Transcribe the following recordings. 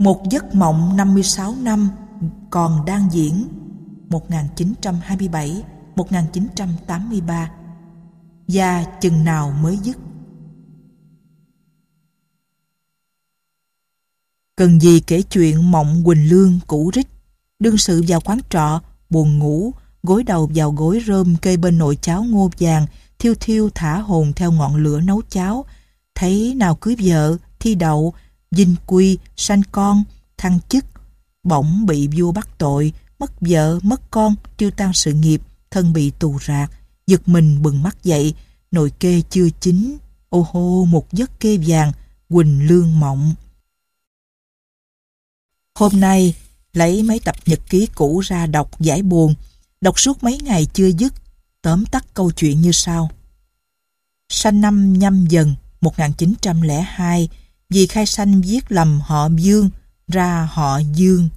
Một giấc mộng 56 năm còn đang diễn. 1927-1983 Và chừng nào mới dứt? Cần gì kể chuyện mộng Quỳnh Lương cũ rích? Đương sự vào quán trọ, Buồn ngủ, Gối đầu vào gối rơm cây bên nồi cháo ngô vàng, Thiêu thiêu thả hồn theo ngọn lửa nấu cháo. Thấy nào cưới vợ, Thi đậu Dinh quy Sanh con Thăng chức Bỗng bị vua bắt tội Mất vợ Mất con Tiêu tan sự nghiệp Thân bị tù rạc Giật mình bừng mắt dậy Nồi kê chưa chín Ô hô một giấc kê vàng Quỳnh lương mộng Hôm nay, lấy mấy tập nhật ký cũ ra đọc giải buồn, đọc suốt mấy ngày chưa dứt, tóm tắt câu chuyện như sau. Sanh năm nhâm dần 1902, vì khai sanh viết lầm họ Dương ra họ Dương.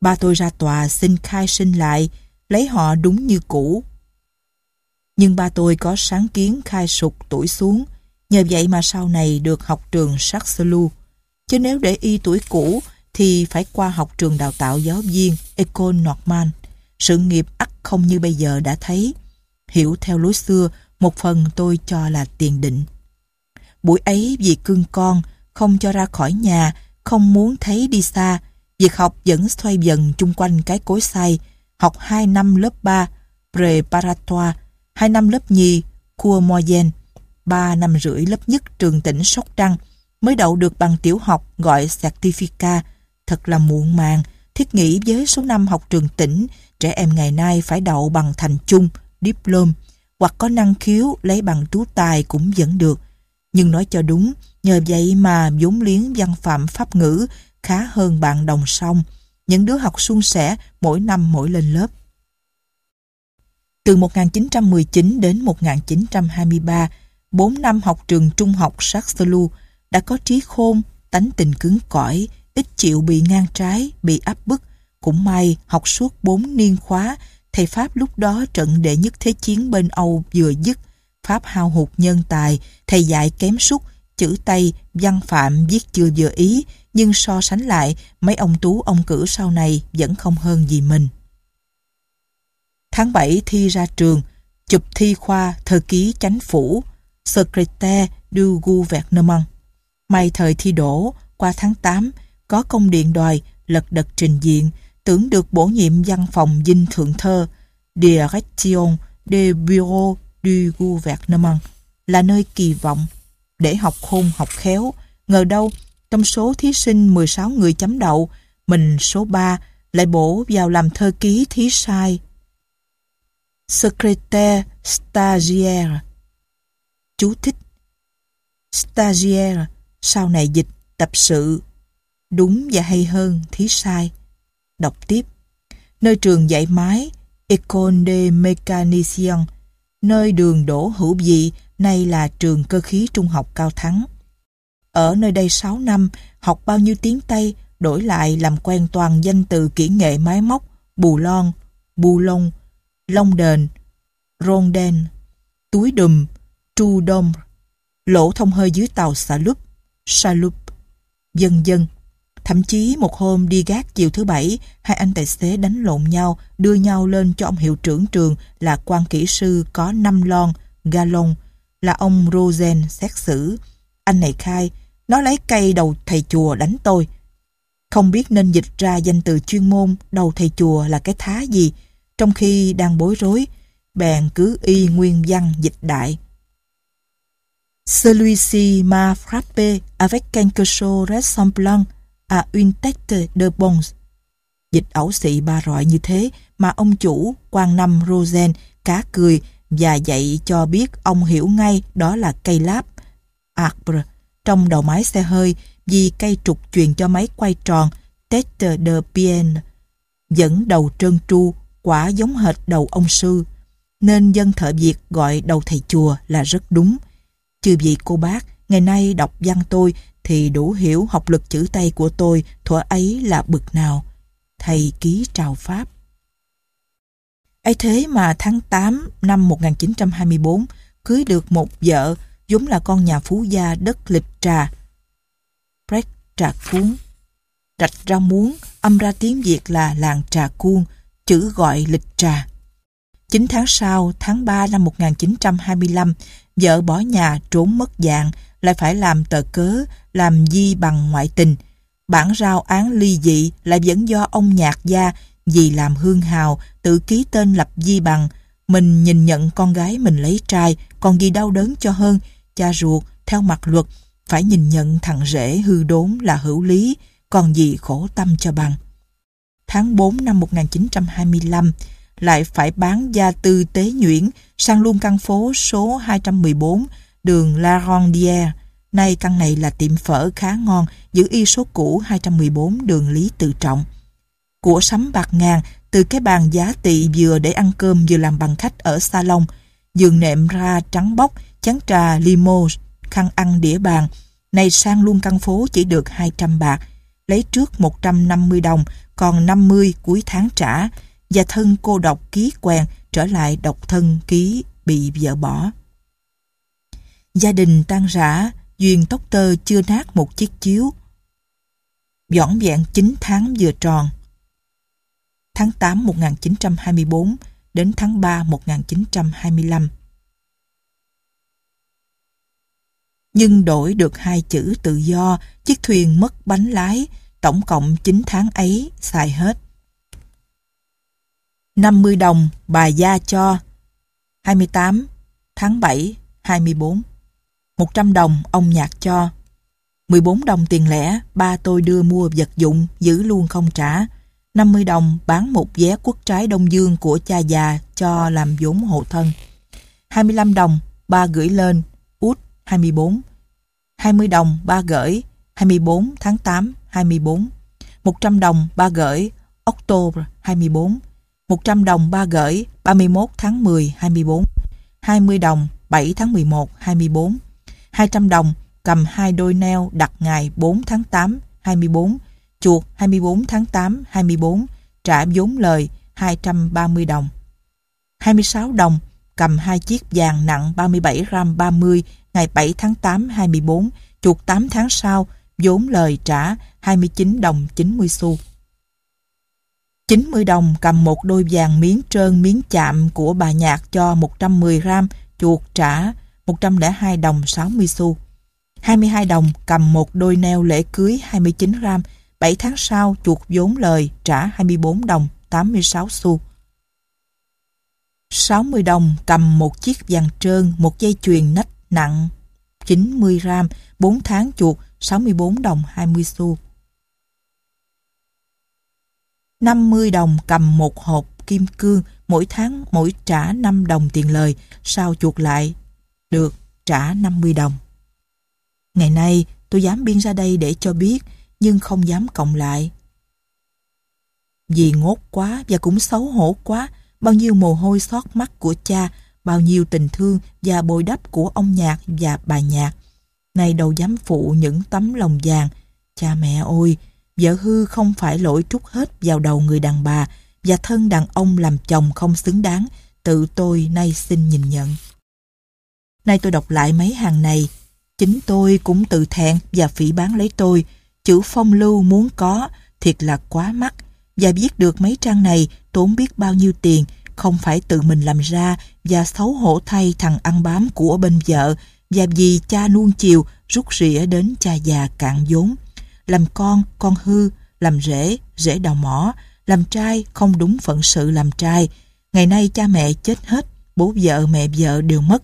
Ba tôi ra tòa xin khai sinh lại, lấy họ đúng như cũ. Nhưng ba tôi có sáng kiến khai sụt tuổi xuống, nhờ vậy mà sau này được học trường Saxelu. Chứ nếu để y tuổi cũ thì phải qua học trường đào tạo giáo viên Ecole Normand. Sự nghiệp ắt không như bây giờ đã thấy. Hiểu theo lối xưa, một phần tôi cho là tiền định. Buổi ấy vì cưng con, không cho ra khỏi nhà, không muốn thấy đi xa. Việc học vẫn xoay dần chung quanh cái cối xay. Học 2 năm lớp 3, preparatoire, 2 năm lớp nhì, cua moyen, 3 năm rưỡi lớp nhất trường tỉnh Sóc Trăng, mới đậu được bằng tiểu học gọi certificat Thật là muộn màng, thiết nghĩ với số năm học trường tỉnh, trẻ em ngày nay phải đậu bằng thành chung, diplom, hoặc có năng khiếu lấy bằng tú tài cũng vẫn được. Nhưng nói cho đúng, nhờ vậy mà vốn liếng văn phạm pháp ngữ khá hơn bạn đồng song. Những đứa học suôn sẻ mỗi năm mỗi lên lớp. Từ 1919 đến 1923, 4 năm học trường trung học Saxelu đã có trí khôn, tánh tình cứng cỏi, ít chịu bị ngang trái, bị áp bức. Cũng may học suốt bốn niên khóa, thầy Pháp lúc đó trận đệ nhất thế chiến bên Âu vừa dứt. Pháp hao hụt nhân tài, thầy dạy kém sút, chữ Tây, văn phạm viết chưa vừa ý, nhưng so sánh lại, mấy ông tú ông cử sau này vẫn không hơn gì mình. Tháng 7 thi ra trường, chụp thi khoa thơ ký chánh phủ, Secretaire du gouvernement. May thời thi đổ, qua tháng 8, có công điện đòi lật đật trình diện tưởng được bổ nhiệm văn phòng dinh thượng thơ Direction de Bureau du Gouvernement là nơi kỳ vọng để học khôn học khéo. Ngờ đâu, trong số thí sinh 16 người chấm đậu, mình số 3 lại bổ vào làm thơ ký thí sai. Secrétaire stagiaire. Chú thích. Stagiaire, sau này dịch tập sự. Đúng và hay hơn, thí sai. Đọc tiếp. Nơi trường dạy máy École des Mécaniciens nơi đường đổ hữu dị, nay là trường cơ khí trung học cao thắng. Ở nơi đây 6 năm, học bao nhiêu tiếng Tây, đổi lại làm quen toàn danh từ kỹ nghệ máy móc, bù lon, bù lông, lông đền, rôn đen, túi đùm, tru đông, lỗ thông hơi dưới tàu xà lúp, xà lúp, dân dân. Thậm chí một hôm đi gác chiều thứ bảy, hai anh tài xế đánh lộn nhau, đưa nhau lên cho ông hiệu trưởng trường là quan kỹ sư có 5 lon, galon, là ông Rosen xét xử. Anh này khai, nó lấy cây đầu thầy chùa đánh tôi. Không biết nên dịch ra danh từ chuyên môn đầu thầy chùa là cái thá gì, trong khi đang bối rối, bèn cứ y nguyên văn dịch đại. Celui-ci m'a frappé avec quelque chose ressemblant à une tête de bons. Dịch ẩu xị ba rọi như thế mà ông chủ quan năm Rosen cá cười và dạy cho biết ông hiểu ngay đó là cây láp arbre trong đầu máy xe hơi vì cây trục truyền cho máy quay tròn tête de bien dẫn đầu trơn tru quả giống hệt đầu ông sư nên dân thợ Việt gọi đầu thầy chùa là rất đúng. Chư vị cô bác, ngày nay đọc văn tôi thì đủ hiểu học lực chữ tay của tôi thuở ấy là bực nào. Thầy ký trào Pháp. ấy thế mà tháng 8 năm 1924 cưới được một vợ vốn là con nhà phú gia đất lịch trà. Brecht trà cuốn. rạch ra muốn âm ra tiếng Việt là làng trà cuông, chữ gọi lịch trà. 9 tháng sau, tháng 3 năm 1925, vợ bỏ nhà trốn mất dạng, lại phải làm tờ cớ, làm di bằng ngoại tình. Bản rao án ly dị lại vẫn do ông nhạc gia vì làm hương hào, tự ký tên lập di bằng. Mình nhìn nhận con gái mình lấy trai, còn gì đau đớn cho hơn, cha ruột, theo mặt luật, phải nhìn nhận thằng rể hư đốn là hữu lý, còn gì khổ tâm cho bằng. Tháng 4 năm 1925, lại phải bán gia tư tế nhuyễn sang luôn căn phố số 214 đường La Rondière. Nay căn này là tiệm phở khá ngon, giữ y số cũ 214 đường Lý Tự Trọng. Của sắm bạc ngàn từ cái bàn giá tị vừa để ăn cơm vừa làm bằng khách ở salon, giường nệm ra trắng bóc, chén trà limo, khăn ăn đĩa bàn. Này sang luôn căn phố chỉ được 200 bạc, lấy trước 150 đồng, còn 50 cuối tháng trả, và thân cô độc ký quen trở lại độc thân ký bị vợ bỏ. Gia đình tan rã, Duyên tóc tơ chưa nát một chiếc chiếu. Dõn vẹn 9 tháng vừa tròn. Tháng 8 1924 đến tháng 3 1925. Nhưng đổi được hai chữ tự do, chiếc thuyền mất bánh lái, tổng cộng 9 tháng ấy xài hết. 50 đồng bà gia cho 28 tháng 7 24 100 đồng ông nhạc cho. 14 đồng tiền lẻ, ba tôi đưa mua vật dụng, giữ luôn không trả. 50 đồng bán một vé quốc trái Đông Dương của cha già cho làm vốn hộ thân. 25 đồng ba gửi lên, út 24 20 đồng ba gửi 24 tháng 8 24 100 đồng ba gửi, October 24 100 đồng ba gửi 31 tháng 10 24 20 đồng 7 tháng 11 24 200 đồng cầm hai đôi neo đặt ngày 4 tháng 8 24 chuột 24 tháng 8 24 trả vốn lời 230 đồng. 26 đồng cầm hai chiếc vàng nặng 37 gram 30 ngày 7 tháng 8 24 chuột 8 tháng sau vốn lời trả 29 đồng 90 xu. 90 đồng cầm một đôi vàng miếng trơn miếng chạm của bà nhạc cho 110 gram, chuột trả 102 đồng 60 xu. 22 đồng cầm một đôi neo lễ cưới 29 gram, 7 tháng sau chuột vốn lời trả 24 đồng 86 xu. 60 đồng cầm một chiếc vàng trơn, một dây chuyền nách nặng 90 gram, 4 tháng chuột 64 đồng 20 xu. 50 đồng cầm một hộp kim cương, mỗi tháng mỗi trả 5 đồng tiền lời, sao chuột lại được trả 50 đồng. Ngày nay tôi dám biên ra đây để cho biết, nhưng không dám cộng lại. Vì ngốt quá và cũng xấu hổ quá, bao nhiêu mồ hôi xót mắt của cha, bao nhiêu tình thương và bồi đắp của ông nhạc và bà nhạc. Này đâu dám phụ những tấm lòng vàng. Cha mẹ ôi, vợ hư không phải lỗi trút hết vào đầu người đàn bà và thân đàn ông làm chồng không xứng đáng, tự tôi nay xin nhìn nhận. Nay tôi đọc lại mấy hàng này, chính tôi cũng tự thẹn và phỉ bán lấy tôi, chữ phong lưu muốn có, thiệt là quá mắc, và viết được mấy trang này tốn biết bao nhiêu tiền, không phải tự mình làm ra và xấu hổ thay thằng ăn bám của bên vợ. Và vì cha nuông chiều rút rỉa đến cha già cạn vốn. Làm con, con hư, làm rể, rể đào mỏ, làm trai không đúng phận sự làm trai. Ngày nay cha mẹ chết hết, bố vợ mẹ vợ đều mất,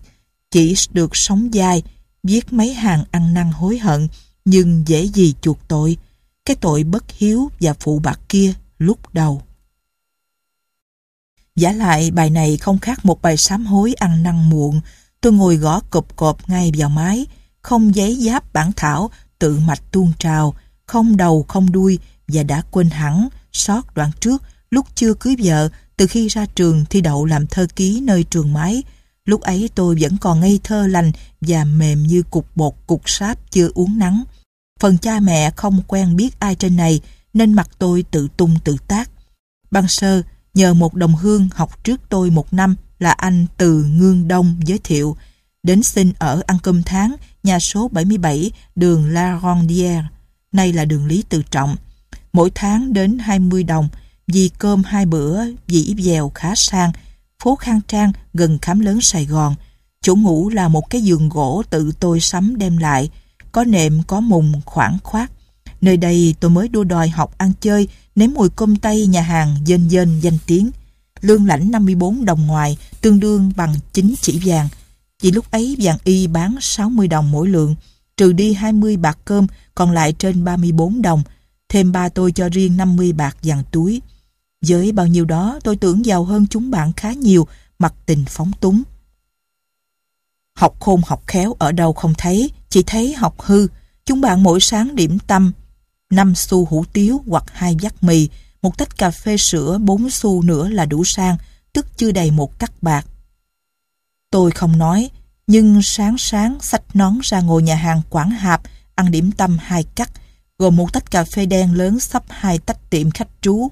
chỉ được sống dai, viết mấy hàng ăn năn hối hận, nhưng dễ gì chuộc tội. Cái tội bất hiếu và phụ bạc kia lúc đầu. Giả lại bài này không khác một bài sám hối ăn năn muộn. Tôi ngồi gõ cộp cộp ngay vào máy, không giấy giáp bản thảo, tự mạch tuôn trào, không đầu không đuôi và đã quên hẳn sót đoạn trước lúc chưa cưới vợ từ khi ra trường thi đậu làm thơ ký nơi trường máy. Lúc ấy tôi vẫn còn ngây thơ lành và mềm như cục bột cục sáp chưa uống nắng. Phần cha mẹ không quen biết ai trên này nên mặt tôi tự tung tự tác. ban sơ nhờ một đồng hương học trước tôi một năm là anh từ Ngương Đông giới thiệu đến xin ở ăn cơm tháng nhà số 77 đường La Rondière nay là đường Lý Tự Trọng. mỗi tháng đến 20 đồng, vì cơm hai bữa, dĩ dèo khá sang, phố khang trang gần khám lớn Sài Gòn. Chỗ ngủ là một cái giường gỗ tự tôi sắm đem lại, có nệm có mùng khoảng khoát. Nơi đây tôi mới đua đòi học ăn chơi, nếm mùi cơm tây nhà hàng dên dên danh tiếng. Lương lãnh 54 đồng ngoài, tương đương bằng 9 chỉ vàng. chỉ lúc ấy vàng y bán 60 đồng mỗi lượng, trừ đi 20 bạc cơm, còn lại trên 34 đồng. Thêm ba tôi cho riêng 50 bạc vàng túi. Với bao nhiêu đó tôi tưởng giàu hơn chúng bạn khá nhiều, mặt tình phóng túng. Học khôn học khéo ở đâu không thấy, chỉ thấy học hư. Chúng bạn mỗi sáng điểm tâm, 5 xu hủ tiếu hoặc hai vắt mì, một tách cà phê sữa 4 xu nữa là đủ sang, tức chưa đầy một cắt bạc. Tôi không nói, nhưng sáng sáng xách nón ra ngồi nhà hàng Quảng Hạp, ăn điểm tâm hai cắt, gồm một tách cà phê đen lớn sắp hai tách tiệm khách trú.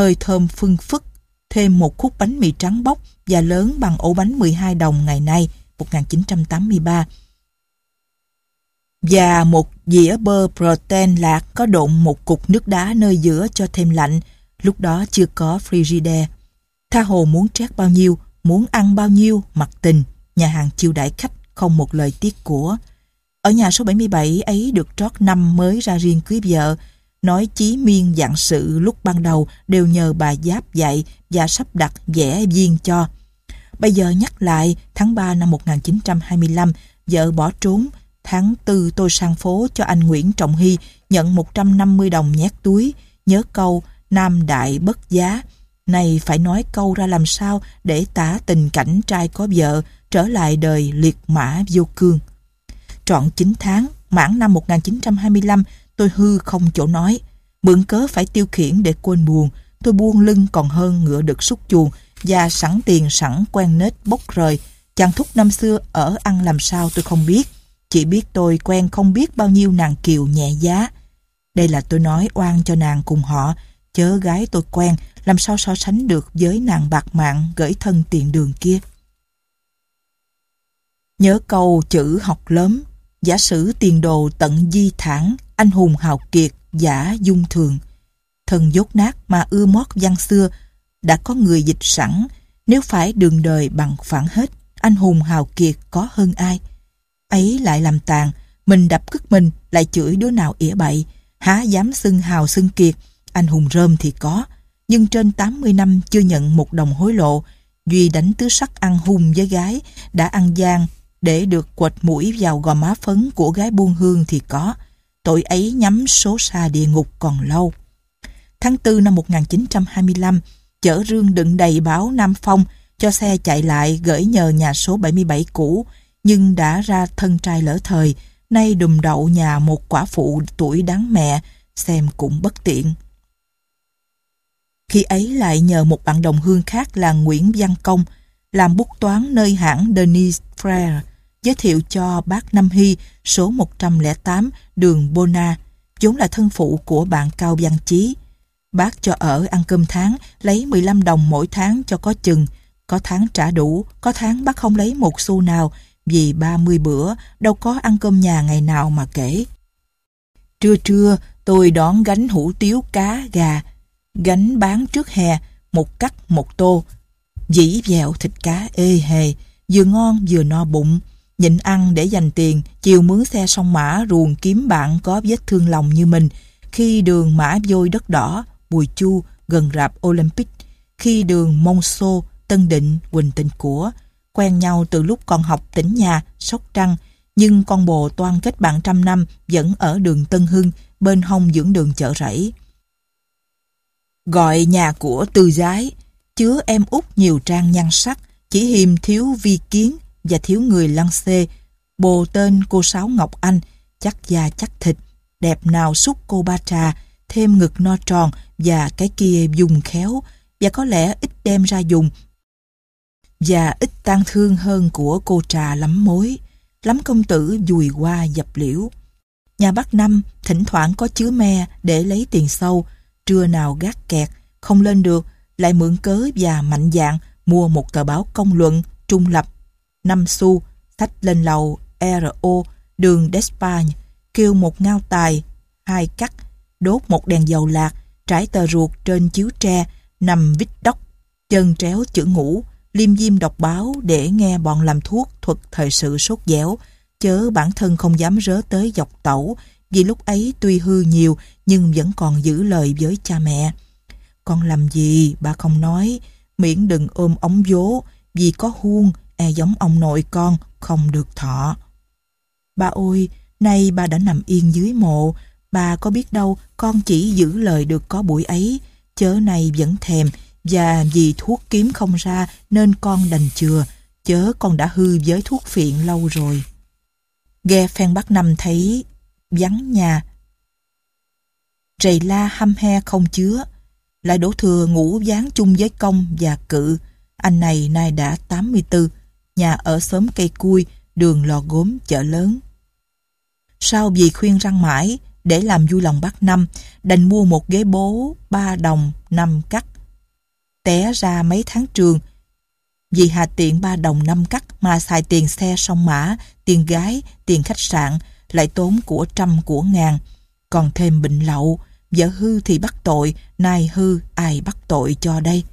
Hơi thơm phưng phức, thêm một khúc bánh mì trắng bóc và lớn bằng ổ bánh 12 đồng ngày nay, 1983. Và một dĩa bơ protein lạc có độn một cục nước đá nơi giữa cho thêm lạnh, lúc đó chưa có Frigidaire. Tha hồ muốn trét bao nhiêu, muốn ăn bao nhiêu, mặc tình, nhà hàng chiêu đãi khách, không một lời tiếc của. Ở nhà số 77 ấy được trót năm mới ra riêng cưới vợ, nói chí miên dạng sự lúc ban đầu đều nhờ bà Giáp dạy và sắp đặt vẽ viên cho. Bây giờ nhắc lại, tháng 3 năm 1925, vợ bỏ trốn, tháng 4 tôi sang phố cho anh Nguyễn Trọng Hy nhận 150 đồng nhét túi, nhớ câu Nam Đại bất giá. Này phải nói câu ra làm sao để tả tình cảnh trai có vợ trở lại đời liệt mã vô cương. Trọn 9 tháng, mãn năm 1925, tôi hư không chỗ nói. Mượn cớ phải tiêu khiển để quên buồn, tôi buông lưng còn hơn ngựa được xúc chuồng và sẵn tiền sẵn quen nết bốc rời. Chàng thúc năm xưa ở ăn làm sao tôi không biết. Chỉ biết tôi quen không biết bao nhiêu nàng kiều nhẹ giá. Đây là tôi nói oan cho nàng cùng họ, chớ gái tôi quen, làm sao so sánh được với nàng bạc mạng gửi thân tiền đường kia. Nhớ câu chữ học lớn, giả sử tiền đồ tận di thản, anh hùng hào kiệt, giả dung thường. Thần dốt nát mà ưa mót văn xưa, đã có người dịch sẵn, nếu phải đường đời bằng phản hết, anh hùng hào kiệt có hơn ai. Ấy lại làm tàn, mình đập cứt mình, lại chửi đứa nào ỉa bậy, há dám xưng hào xưng kiệt, anh hùng rơm thì có, nhưng trên 80 năm chưa nhận một đồng hối lộ, Duy đánh tứ sắc ăn hung với gái, đã ăn gian để được quệt mũi vào gò má phấn của gái buôn hương thì có. Tội ấy nhắm số xa địa ngục còn lâu. Tháng 4 năm 1925, chở rương đựng đầy báo Nam Phong cho xe chạy lại gửi nhờ nhà số 77 cũ, nhưng đã ra thân trai lỡ thời, nay đùm đậu nhà một quả phụ tuổi đáng mẹ, xem cũng bất tiện. Khi ấy lại nhờ một bạn đồng hương khác là Nguyễn Văn Công, làm bút toán nơi hãng Denis Frere, giới thiệu cho bác Năm Hy số 108 đường Bona, vốn là thân phụ của bạn Cao Văn Chí. Bác cho ở ăn cơm tháng, lấy 15 đồng mỗi tháng cho có chừng, có tháng trả đủ, có tháng bác không lấy một xu nào, vì 30 bữa đâu có ăn cơm nhà ngày nào mà kể. Trưa trưa tôi đón gánh hủ tiếu cá gà, gánh bán trước hè, một cắt một tô, dĩ dẹo thịt cá ê hề, vừa ngon vừa no bụng, nhịn ăn để dành tiền, chiều mướn xe sông mã ruồng kiếm bạn có vết thương lòng như mình, khi đường mã vôi đất đỏ, Bùi Chu gần rạp Olympic, khi đường Monceau, Tân Định, Quỳnh Tịnh Của, quen nhau từ lúc còn học tỉnh nhà, Sóc Trăng, nhưng con bồ toan kết bạn trăm năm vẫn ở đường Tân Hưng, bên hông dưỡng đường chợ rẫy. Gọi nhà của tư giái, chứa em út nhiều trang nhan sắc, chỉ hiềm thiếu vi kiến và thiếu người lăng xê. Bồ tên cô Sáu Ngọc Anh, chắc da chắc thịt, đẹp nào xúc cô ba trà, thêm ngực no tròn và cái kia dùng khéo, và có lẽ ít đem ra dùng và ít tang thương hơn của cô trà lắm mối. Lắm công tử dùi qua dập liễu. Nhà bác Năm thỉnh thoảng có chứa me để lấy tiền sâu, trưa nào gác kẹt, không lên được, lại mượn cớ và mạnh dạng mua một tờ báo công luận trung lập, 5 xu, thách lên lầu RO, đường Despagne, kêu một ngao tài, hai cắt, đốt một đèn dầu lạc, trải tờ ruột trên chiếu tre, nằm vít đốc, chân tréo chữ ngủ, liêm diêm đọc báo để nghe bọn làm thuốc thuật thời sự sốt dẻo, chớ bản thân không dám rớ tới dọc tẩu, vì lúc ấy tuy hư nhiều nhưng vẫn còn giữ lời với cha mẹ. Con làm gì, bà không nói, miễn đừng ôm ống vố, vì có huông, e giống ông nội con, không được thọ. Ba ôi, nay ba đã nằm yên dưới mộ, bà có biết đâu con chỉ giữ lời được có buổi ấy, chớ này vẫn thèm, và vì thuốc kiếm không ra nên con đành chừa, chớ con đã hư với thuốc phiện lâu rồi. Ghe phen bắt năm thấy vắng nhà. Rầy la hăm he không chứa, lại đổ thừa ngủ dán chung với công và cự. Anh này nay đã 84, nhà ở xóm cây cui, đường lò gốm chợ lớn. Sau vì khuyên răng mãi, để làm vui lòng bác Năm, đành mua một ghế bố, ba đồng, năm cắt. Té ra mấy tháng trường, vì hà tiện ba đồng năm cắt mà xài tiền xe sông mã, tiền gái, tiền khách sạn, lại tốn của trăm của ngàn. Còn thêm bệnh lậu, vợ hư thì bắt tội, nay hư ai bắt tội cho đây.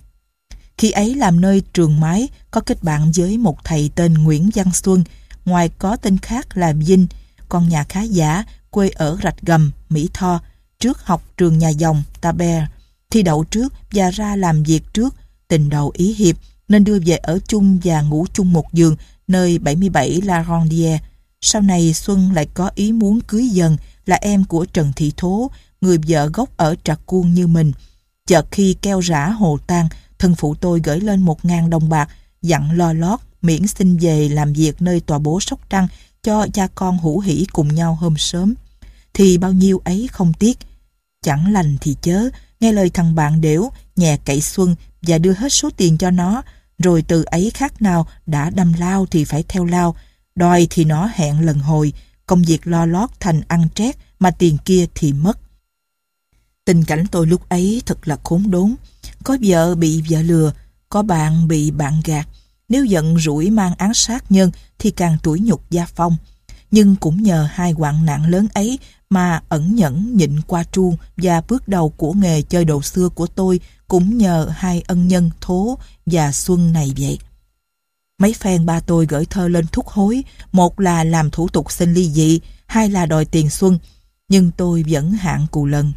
Khi ấy làm nơi trường mái có kết bạn với một thầy tên Nguyễn Văn Xuân, ngoài có tên khác là Vinh, con nhà khá giả, quê ở Rạch Gầm, Mỹ Tho, trước học trường nhà dòng, Ta Bè, Thi đậu trước và ra làm việc trước, tình đầu ý hiệp, nên đưa về ở chung và ngủ chung một giường nơi 77 La Rondière. Sau này Xuân lại có ý muốn cưới dần là em của Trần Thị Thố, người vợ gốc ở Trà Cuông như mình. Chợt khi keo rã hồ tan, thân phụ tôi gửi lên một ngàn đồng bạc, dặn lo lót, miễn xin về làm việc nơi tòa bố Sóc Trăng cho cha con hữu hỷ cùng nhau hôm sớm. Thì bao nhiêu ấy không tiếc. Chẳng lành thì chớ, nghe lời thằng bạn đểu, nhẹ cậy Xuân và đưa hết số tiền cho nó, rồi từ ấy khác nào đã đâm lao thì phải theo lao, đòi thì nó hẹn lần hồi, công việc lo lót thành ăn trét mà tiền kia thì mất. Tình cảnh tôi lúc ấy thật là khốn đốn. Có vợ bị vợ lừa, có bạn bị bạn gạt. Nếu giận rủi mang án sát nhân thì càng tuổi nhục gia phong. Nhưng cũng nhờ hai hoạn nạn lớn ấy mà ẩn nhẫn nhịn qua tru và bước đầu của nghề chơi đồ xưa của tôi cũng nhờ hai ân nhân Thố và Xuân này vậy. Mấy phen ba tôi gửi thơ lên thúc hối, một là làm thủ tục xin ly dị, hai là đòi tiền Xuân, nhưng tôi vẫn hạn cù lần.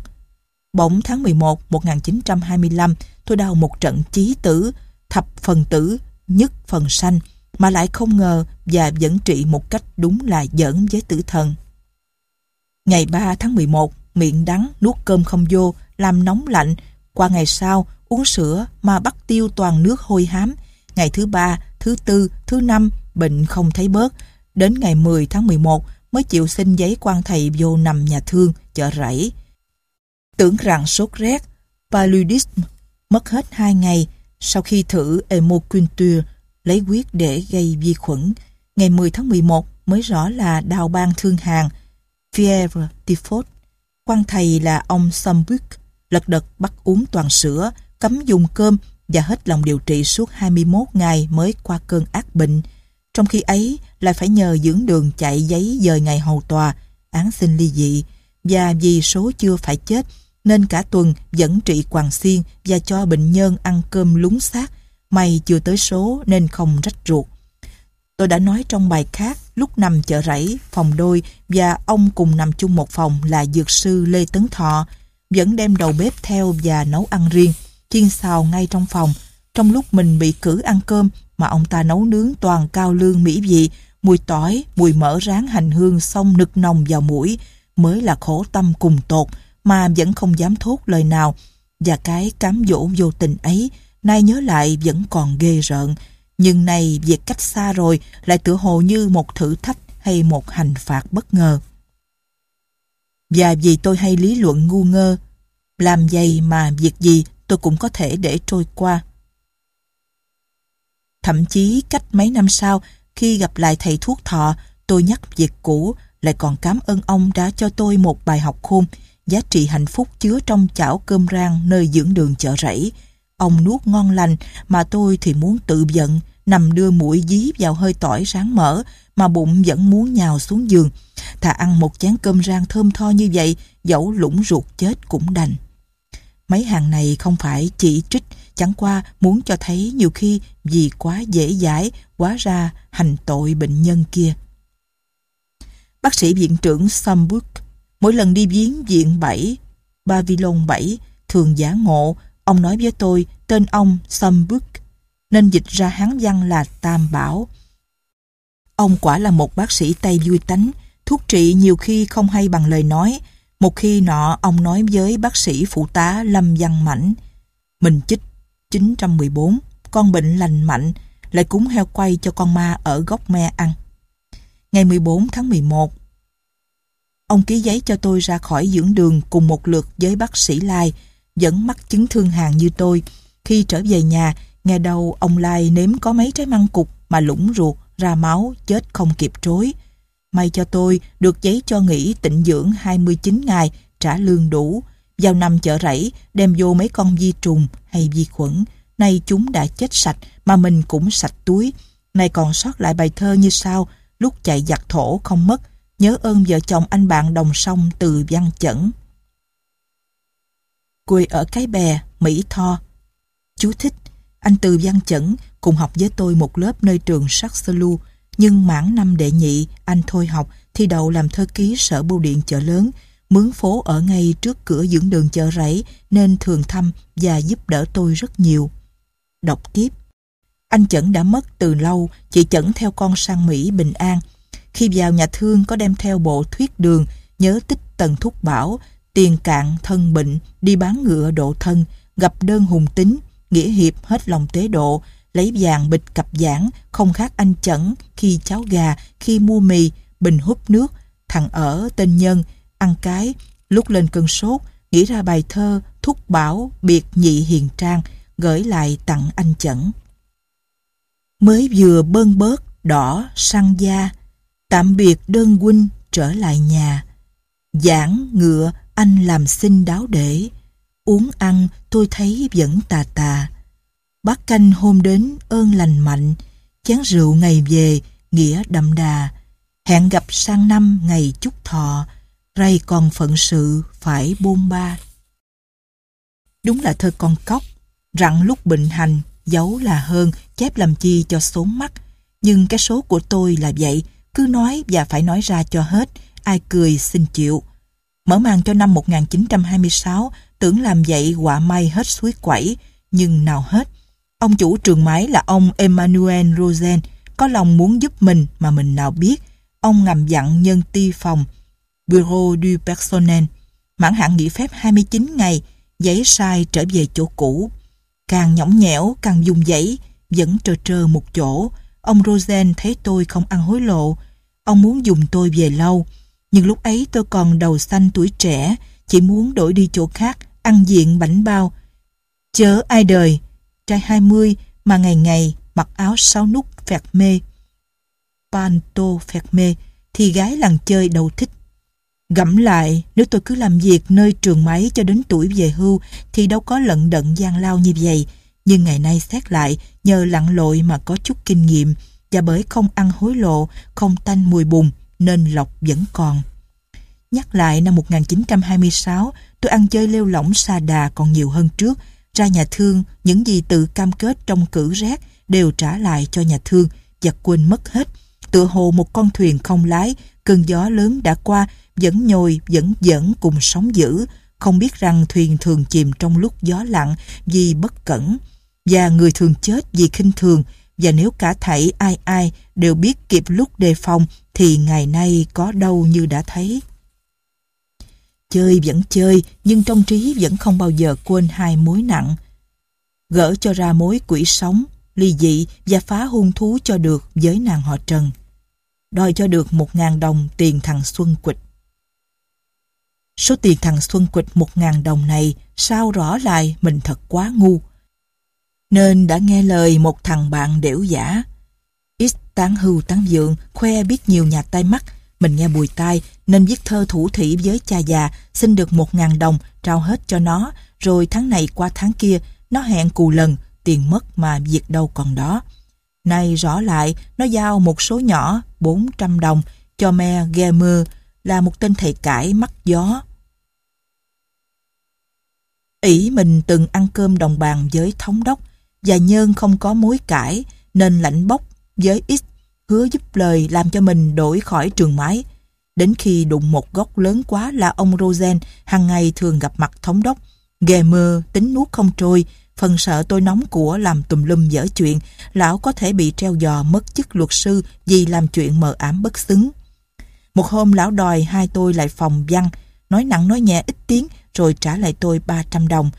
Bỗng tháng 11 1925, tôi đau một trận chí tử, thập phần tử, nhất phần sanh, mà lại không ngờ và vẫn trị một cách đúng là giỡn với tử thần. Ngày 3 tháng 11, miệng đắng, nuốt cơm không vô, làm nóng lạnh. Qua ngày sau, uống sữa mà bắt tiêu toàn nước hôi hám. Ngày thứ ba, thứ tư, thứ năm, bệnh không thấy bớt. Đến ngày 10 tháng 11 mới chịu xin giấy quan thầy vô nằm nhà thương, chợ rẫy. Tưởng rằng sốt rét, paludism, mất hết hai ngày sau khi thử hemoculture, lấy huyết để gây vi khuẩn. Ngày 10 tháng 11 mới rõ là đào ban thương hàn, fièvre typhus. Quan thầy là ông Sambuc, lật đật bắt uống toàn sữa, cấm dùng cơm và hết lòng điều trị suốt 21 ngày mới qua cơn ác bệnh. Trong khi ấy lại phải nhờ dưỡng đường chạy giấy dời ngày hầu tòa, án xin ly dị. Và vì số chưa phải chết nên cả tuần vẫn trị quàng xiên và cho bệnh nhân ăn cơm lúng xác. May chưa tới số nên không rách ruột. Tôi đã nói trong bài khác, lúc nằm chợ rẫy, phòng đôi và ông cùng nằm chung một phòng là dược sư Lê Tấn Thọ, vẫn đem đầu bếp theo và nấu ăn riêng, chiên xào ngay trong phòng. Trong lúc mình bị cử ăn cơm mà ông ta nấu nướng toàn cao lương mỹ vị, mùi tỏi, mùi mỡ rán hành hương xông nực nồng vào mũi, mới là khổ tâm cùng tột mà vẫn không dám thốt lời nào. Và cái cám dỗ vô tình ấy, nay nhớ lại vẫn còn ghê rợn. Nhưng nay việc cách xa rồi lại tựa hồ như một thử thách hay một hành phạt bất ngờ. Và vì tôi hay lý luận ngu ngơ, làm vậy mà việc gì tôi cũng có thể để trôi qua. Thậm chí cách mấy năm sau, khi gặp lại thầy thuốc thọ, tôi nhắc việc cũ, lại còn cảm ơn ông đã cho tôi một bài học khôn, giá trị hạnh phúc chứa trong chảo cơm rang nơi dưỡng đường chợ rẫy. Ông nuốt ngon lành, mà tôi thì muốn tự giận, nằm đưa mũi dí vào hơi tỏi ráng mỡ mà bụng vẫn muốn nhào xuống giường. Thà ăn một chén cơm rang thơm tho như vậy, dẫu lũng ruột chết cũng đành. Mấy hàng này không phải chỉ trích, chẳng qua muốn cho thấy nhiều khi vì quá dễ dãi, quá ra hành tội bệnh nhân kia. Bác sĩ viện trưởng Samburg mỗi lần đi viếng viện 7, Babylon 7, thường giả ngộ, ông nói với tôi tên ông Sambuk, nên dịch ra hán văn là Tam Bảo. Ông quả là một bác sĩ Tây vui tánh, thuốc trị nhiều khi không hay bằng lời nói. Một khi nọ ông nói với bác sĩ phụ tá Lâm Văn Mảnh, mình chích 914, con bệnh lành mạnh, lại cúng heo quay cho con ma ở gốc me ăn. Ngày 14 tháng 11, ông ký giấy cho tôi ra khỏi dưỡng đường cùng một lượt với bác sĩ Lai, vẫn mắc chứng thương hàn như tôi. Khi trở về nhà, nghe đầu ông Lai nếm có mấy trái măng cục mà lũng ruột, ra máu, chết không kịp trối. May cho tôi được giấy cho nghỉ tịnh dưỡng 29 ngày, trả lương đủ. Vào năm chợ rẫy, đem vô mấy con vi trùng hay vi khuẩn. Nay chúng đã chết sạch mà mình cũng sạch túi. Nay còn sót lại bài thơ như sau, lúc chạy giặt thổ không mất, nhớ ơn vợ chồng anh bạn đồng sông từ văn chẩn. Quê ở Cái Bè, Mỹ Tho. Chú thích, anh Từ Văn Chẩn cùng học với tôi một lớp nơi trường Saxelu, nhưng mãn năm đệ nhị, anh thôi học, thi đậu làm thơ ký sở bưu điện chợ lớn, mướn phố ở ngay trước cửa dưỡng đường chợ rẫy nên thường thăm và giúp đỡ tôi rất nhiều. Đọc tiếp. Anh Chẩn đã mất từ lâu, chị Chẩn theo con sang Mỹ bình an. Khi vào nhà thương có đem theo bộ thuyết đường, nhớ tích tần thúc bảo, tiền cạn thân bệnh, đi bán ngựa độ thân, gặp đơn hùng tính, nghĩa hiệp hết lòng tế độ, lấy vàng bịch cặp giảng, không khác anh chẩn, khi cháo gà, khi mua mì, bình hút nước, thằng ở tên nhân, ăn cái, lúc lên cơn sốt, nghĩ ra bài thơ, thúc bảo, biệt nhị hiền trang, gửi lại tặng anh chẩn. Mới vừa bơn bớt, đỏ, sang da, tạm biệt đơn huynh trở lại nhà. Giảng ngựa anh làm xin đáo để, uống ăn tôi thấy vẫn tà tà. Bát canh hôm đến ơn lành mạnh, chén rượu ngày về, nghĩa đậm đà. Hẹn gặp sang năm ngày chúc thọ, ray còn phận sự phải bôn ba. Đúng là thơ con cóc, rặn lúc bệnh hành, giấu là hơn, chép làm chi cho số mắt. Nhưng cái số của tôi là vậy, cứ nói và phải nói ra cho hết, ai cười xin chịu. Mở màn cho năm 1926, tưởng làm vậy quả may hết suối quẩy, nhưng nào hết. Ông chủ trường máy là ông Emmanuel Rosen, có lòng muốn giúp mình mà mình nào biết. Ông ngầm dặn nhân ti phòng, Bureau du Personnel, mãn hạn nghỉ phép 29 ngày, giấy sai trở về chỗ cũ. Càng nhõng nhẽo, càng dùng giấy, vẫn trơ trơ một chỗ. Ông Rosen thấy tôi không ăn hối lộ. Ông muốn dùng tôi về lâu. Nhưng lúc ấy tôi còn đầu xanh tuổi trẻ, chỉ muốn đổi đi chỗ khác, ăn diện bảnh bao. Chớ ai đời, trai 20 mà ngày ngày mặc áo sáu nút phẹt mê. Panto phẹt mê thì gái làng chơi đâu thích. Gẫm lại, nếu tôi cứ làm việc nơi trường máy cho đến tuổi về hưu thì đâu có lận đận gian lao như vậy. Nhưng ngày nay xét lại, nhờ lặn lội mà có chút kinh nghiệm và bởi không ăn hối lộ, không tanh mùi bùn nên lộc vẫn còn. Nhắc lại năm 1926, tôi ăn chơi lêu lỏng xa đà còn nhiều hơn trước. Ra nhà thương, những gì tự cam kết trong cử rác đều trả lại cho nhà thương và quên mất hết. Tựa hồ một con thuyền không lái, cơn gió lớn đã qua, vẫn nhồi, vẫn dẫn cùng sóng dữ, không biết rằng thuyền thường chìm trong lúc gió lặng vì bất cẩn, và người thường chết vì khinh thường, và nếu cả thảy ai ai đều biết kịp lúc đề phòng thì ngày nay có đâu như đã thấy. Chơi vẫn chơi, nhưng trong trí vẫn không bao giờ quên hai mối nặng. Gỡ cho ra mối quỷ sống, ly dị và phá hung thú cho được với nàng họ Trần. Đòi cho được một ngàn đồng tiền thằng Xuân Quịch. Số tiền thằng Xuân Quịch một ngàn đồng này sao rõ lại mình thật quá ngu. Nên đã nghe lời một thằng bạn đểu giả. Ít tán hưu tán dượng, khoe biết nhiều nhà tay mắt, mình nghe bùi tai nên viết thơ thủ thủy với cha già xin được một ngàn đồng trao hết cho nó rồi tháng này qua tháng kia nó hẹn cù lần tiền mất mà việc đâu còn đó. Nay rõ lại, nó giao một số nhỏ 400 đồng cho me ghe mưa là một tên thầy cải mắc gió. ỷ mình từng ăn cơm đồng bàn với thống đốc và nhân không có mối cãi nên lãnh bốc với X hứa giúp lời làm cho mình đổi khỏi trường máy. Đến khi đụng một góc lớn quá là ông Rosen hàng ngày thường gặp mặt thống đốc. Ghê mơ, tính nuốt không trôi, phần sợ tôi nóng của làm tùm lum dở chuyện, lão có thể bị treo giò mất chức luật sư vì làm chuyện mờ ám bất xứng. Một hôm lão đòi hai tôi lại phòng văn, nói nặng nói nhẹ ít tiếng rồi trả lại tôi 300 đồng.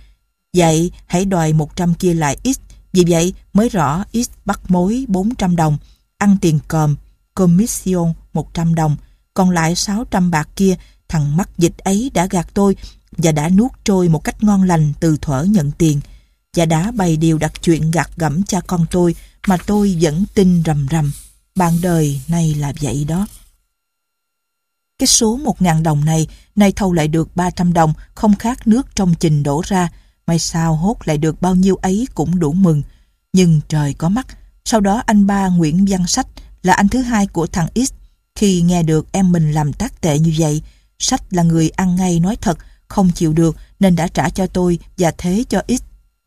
Vậy hãy đòi 100 kia lại ít vì vậy mới rõ X bắt mối 400 đồng, ăn tiền còm, commission 100 đồng, còn lại 600 bạc kia thằng mắc dịch ấy đã gạt tôi và đã nuốt trôi một cách ngon lành từ thuở nhận tiền và đã bày điều đặt chuyện gạt gẫm cha con tôi mà tôi vẫn tin rầm rầm. Bạn đời này là vậy đó. Cái số 1.000 đồng này, nay thâu lại được 300 đồng, không khác nước trong trình đổ ra. May sao hốt lại được bao nhiêu ấy cũng đủ mừng. Nhưng trời có mắt. Sau đó anh ba Nguyễn Văn Sách là anh thứ hai của thằng X. Khi nghe được em mình làm tác tệ như vậy, Sách là người ăn ngay nói thật, không chịu được nên đã trả cho tôi và thế cho X.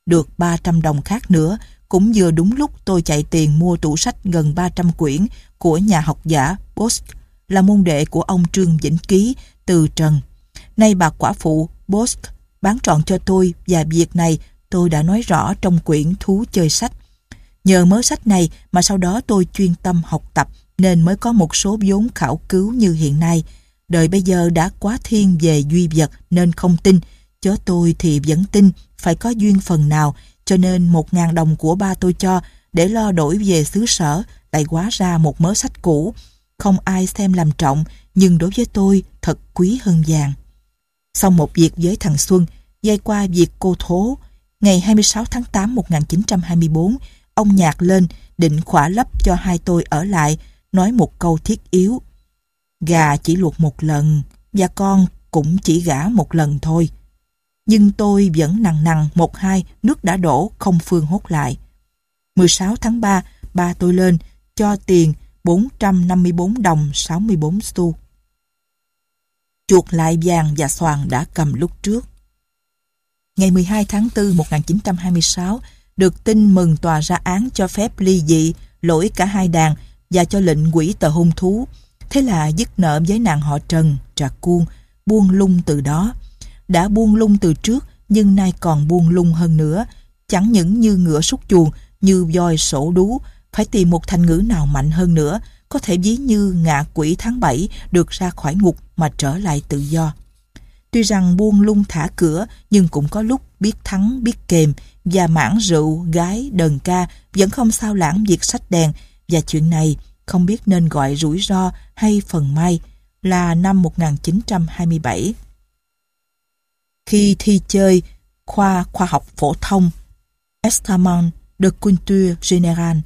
Được 300 đồng khác nữa, cũng vừa đúng lúc tôi chạy tiền mua tủ sách gần 300 quyển của nhà học giả Bosch là môn đệ của ông Trương Vĩnh Ký từ Trần. Nay bà quả phụ Bosch bán trọn cho tôi và việc này tôi đã nói rõ trong quyển Thú chơi sách. Nhờ mớ sách này mà sau đó tôi chuyên tâm học tập nên mới có một số vốn khảo cứu như hiện nay. Đời bây giờ đã quá thiên về duy vật nên không tin. Chớ tôi thì vẫn tin phải có duyên phần nào cho nên một ngàn đồng của ba tôi cho để lo đổi về xứ sở lại quá ra một mớ sách cũ không ai xem làm trọng, nhưng đối với tôi thật quý hơn vàng. Sau một việc với thằng Xuân, dây qua việc cô Thố, ngày 26 tháng 8 1924, ông nhạc lên định khỏa lấp cho hai tôi ở lại, nói một câu thiết yếu. Gà chỉ luộc một lần, và con cũng chỉ gã một lần thôi. Nhưng tôi vẫn nằng nằng một hai, nước đã đổ, không phương hốt lại. 16 tháng 3, ba tôi lên, cho tiền 454 đồng 64 xu. Chuột lại vàng và xoàn đã cầm lúc trước. Ngày 12 tháng 4 1926, được tin mừng tòa ra án cho phép ly dị, lỗi cả hai đàn và cho lệnh quỷ tờ hung thú. Thế là dứt nợ với nàng họ Trần, Trà Cuông, buông lung từ đó. Đã buông lung từ trước, nhưng nay còn buông lung hơn nữa. Chẳng những như ngựa súc chuồng, như voi sổ đú, phải tìm một thành ngữ nào mạnh hơn nữa, có thể ví như ngạ quỷ tháng 7 được ra khỏi ngục mà trở lại tự do. Tuy rằng buông lung thả cửa, nhưng cũng có lúc biết thắng, biết kềm, và mãn rượu, gái, đờn ca vẫn không sao lãng việc sách đèn, và chuyện này không biết nên gọi rủi ro hay phần may là năm 1927. Khi thi chơi khoa khoa học phổ thông Estamon de Culture General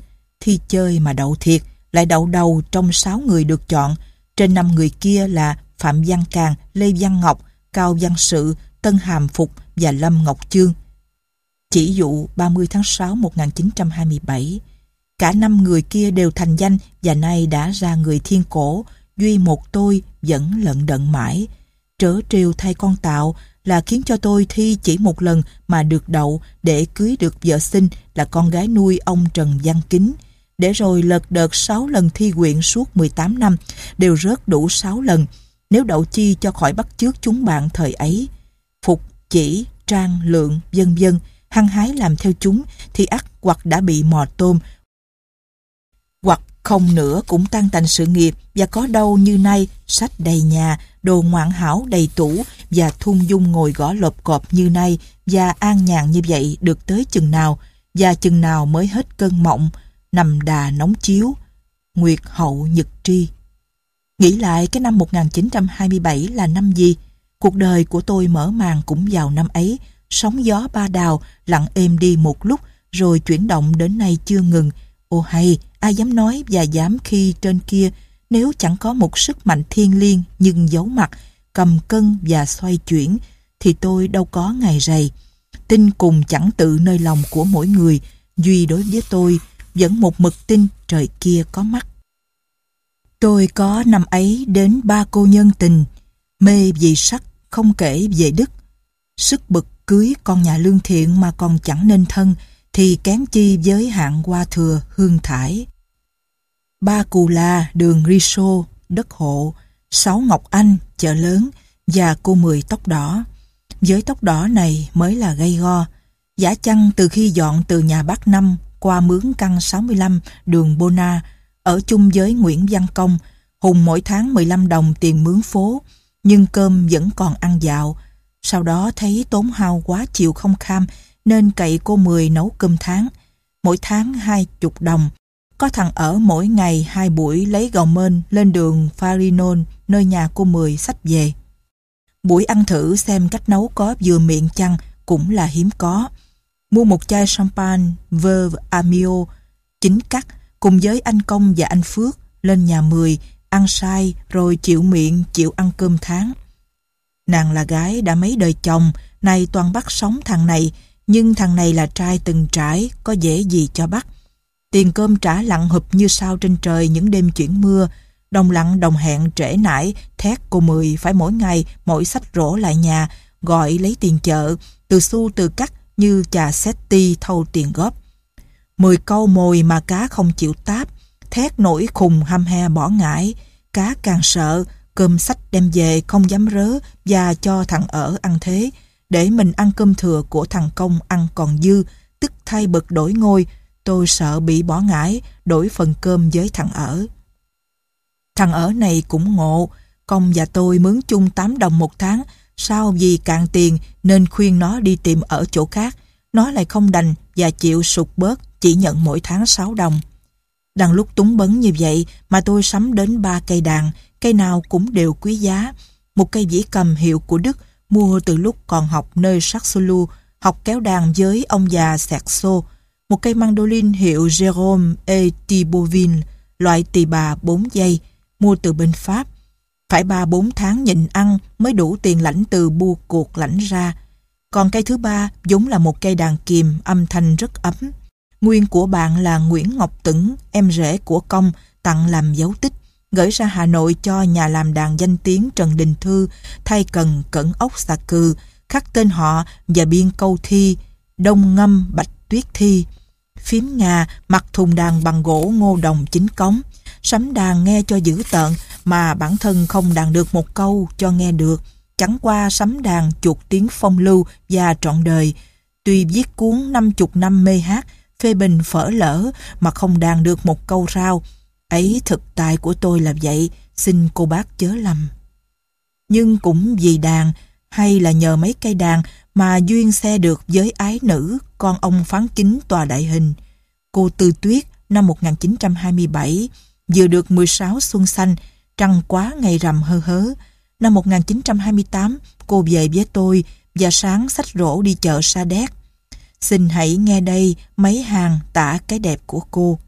thi chơi mà đậu thiệt, lại đậu đầu trong 6 người được chọn. Trên 5 người kia là Phạm Văn Càng, Lê Văn Ngọc, Cao Văn Sự, Tân Hàm Phục và Lâm Ngọc Chương. Chỉ dụ 30 tháng 6 1927, cả năm người kia đều thành danh và nay đã ra người thiên cổ, duy một tôi vẫn lận đận mãi. Trở triều thay con tạo là khiến cho tôi thi chỉ một lần mà được đậu để cưới được vợ sinh là con gái nuôi ông Trần Văn Kính để rồi lật đợt 6 lần thi quyện suốt 18 năm, đều rớt đủ 6 lần, nếu đậu chi cho khỏi bắt chước chúng bạn thời ấy. Phục, chỉ, trang, lượng, vân vân hăng hái làm theo chúng thì ắt hoặc đã bị mò tôm, hoặc không nữa cũng tan tành sự nghiệp và có đâu như nay sách đầy nhà, đồ ngoạn hảo đầy tủ và thung dung ngồi gõ lộp cọp như nay và an nhàn như vậy được tới chừng nào và chừng nào mới hết cơn mộng nằm đà nóng chiếu, Nguyệt hậu nhật tri. Nghĩ lại cái năm 1927 là năm gì? Cuộc đời của tôi mở màn cũng vào năm ấy, sóng gió ba đào lặng êm đi một lúc rồi chuyển động đến nay chưa ngừng. Ô hay, ai dám nói và dám khi trên kia nếu chẳng có một sức mạnh thiên liêng nhưng giấu mặt, cầm cân và xoay chuyển thì tôi đâu có ngày rày. Tin cùng chẳng tự nơi lòng của mỗi người, duy đối với tôi vẫn một mực tin trời kia có mắt. Tôi có năm ấy đến ba cô nhân tình, mê vì sắc, không kể về đức. Sức bực cưới con nhà lương thiện mà còn chẳng nên thân, thì kén chi với hạng qua thừa hương thải. Ba Cù La, đường Riso, đất hộ, Sáu Ngọc Anh, chợ lớn và cô Mười tóc đỏ. Với tóc đỏ này mới là gây go. Giả chăng từ khi dọn từ nhà bác Năm qua mướn căn 65 đường Bona ở chung với Nguyễn Văn Công, Hùng mỗi tháng 15 đồng tiền mướn phố, nhưng cơm vẫn còn ăn dạo. Sau đó thấy tốn hao quá chịu không kham nên cậy cô Mười nấu cơm tháng. Mỗi tháng hai chục đồng. Có thằng ở mỗi ngày hai buổi lấy gầu mên lên đường Farinon nơi nhà cô Mười sách về. Buổi ăn thử xem cách nấu có vừa miệng chăng cũng là hiếm có. Mua một chai champagne Verve Amio chính cắt cùng với anh Công và anh Phước lên nhà Mười ăn sai rồi chịu miệng chịu ăn cơm tháng. Nàng là gái đã mấy đời chồng, nay toàn bắt sống thằng này, nhưng thằng này là trai từng trải, có dễ gì cho bắt. Tiền cơm trả lặng hụp như sao trên trời những đêm chuyển mưa, đồng lặng đồng hẹn trễ nải, thét cô Mười phải mỗi ngày mỗi sách rổ lại nhà, gọi lấy tiền chợ, từ xu từ cắt như trà setti thâu tiền góp. Mười câu mồi mà cá không chịu táp, thét nổi khùng hăm he bỏ ngải, cá càng sợ, cơm sách đem về không dám rớ và cho thằng ở ăn thế, để mình ăn cơm thừa của thằng công ăn còn dư, tức thay bực đổi ngôi, tôi sợ bị bỏ ngải, đổi phần cơm với thằng ở. Thằng ở này cũng ngộ, công và tôi mướn chung 8 đồng một tháng, sao vì cạn tiền nên khuyên nó đi tìm ở chỗ khác, nó lại không đành và chịu sụt bớt, chỉ nhận mỗi tháng 6 đồng. Đang lúc túng bấn như vậy mà tôi sắm đến ba cây đàn, cây nào cũng đều quý giá. Một cây dĩ cầm hiệu của Đức mua từ lúc còn học nơi Saxolu, học kéo đàn với ông già Serso. Một cây mandolin hiệu Jérôme E. Thiboville, loại tỳ bà 4 dây, mua từ bên Pháp. Phải 3-4 tháng nhịn ăn mới đủ tiền lãnh từ bua cuộc lãnh ra. Còn cây thứ ba vốn là một cây đàn kìm âm thanh rất ấm. Nguyên của bạn là Nguyễn Ngọc Tửng, em rể của công, tặng làm dấu tích, gửi ra Hà Nội cho nhà làm đàn danh tiếng Trần Đình Thư, thay cần cẩn ốc xà cừ, khắc tên họ và biên câu thi, đông ngâm bạch tuyết thi. Phím Nga mặc thùng đàn bằng gỗ ngô đồng chính cống, sắm đàn nghe cho dữ tợn mà bản thân không đàn được một câu cho nghe được, chẳng qua sắm đàn chuột tiếng phong lưu và trọn đời. Tuy viết cuốn năm chục năm mê hát, phê bình phở lỡ mà không đàn được một câu rao. Ấy thực tài của tôi là vậy, xin cô bác chớ lầm. Nhưng cũng vì đàn, hay là nhờ mấy cây đàn mà duyên xe được với ái nữ con ông phán kính tòa đại hình. Cô Tư Tuyết năm 1927 vừa được 16 xuân xanh, trăng quá ngày rằm hơ hớ. Năm 1928 cô về với tôi và sáng sách rổ đi chợ Sa Đéc. Xin hãy nghe đây mấy hàng tả cái đẹp của cô.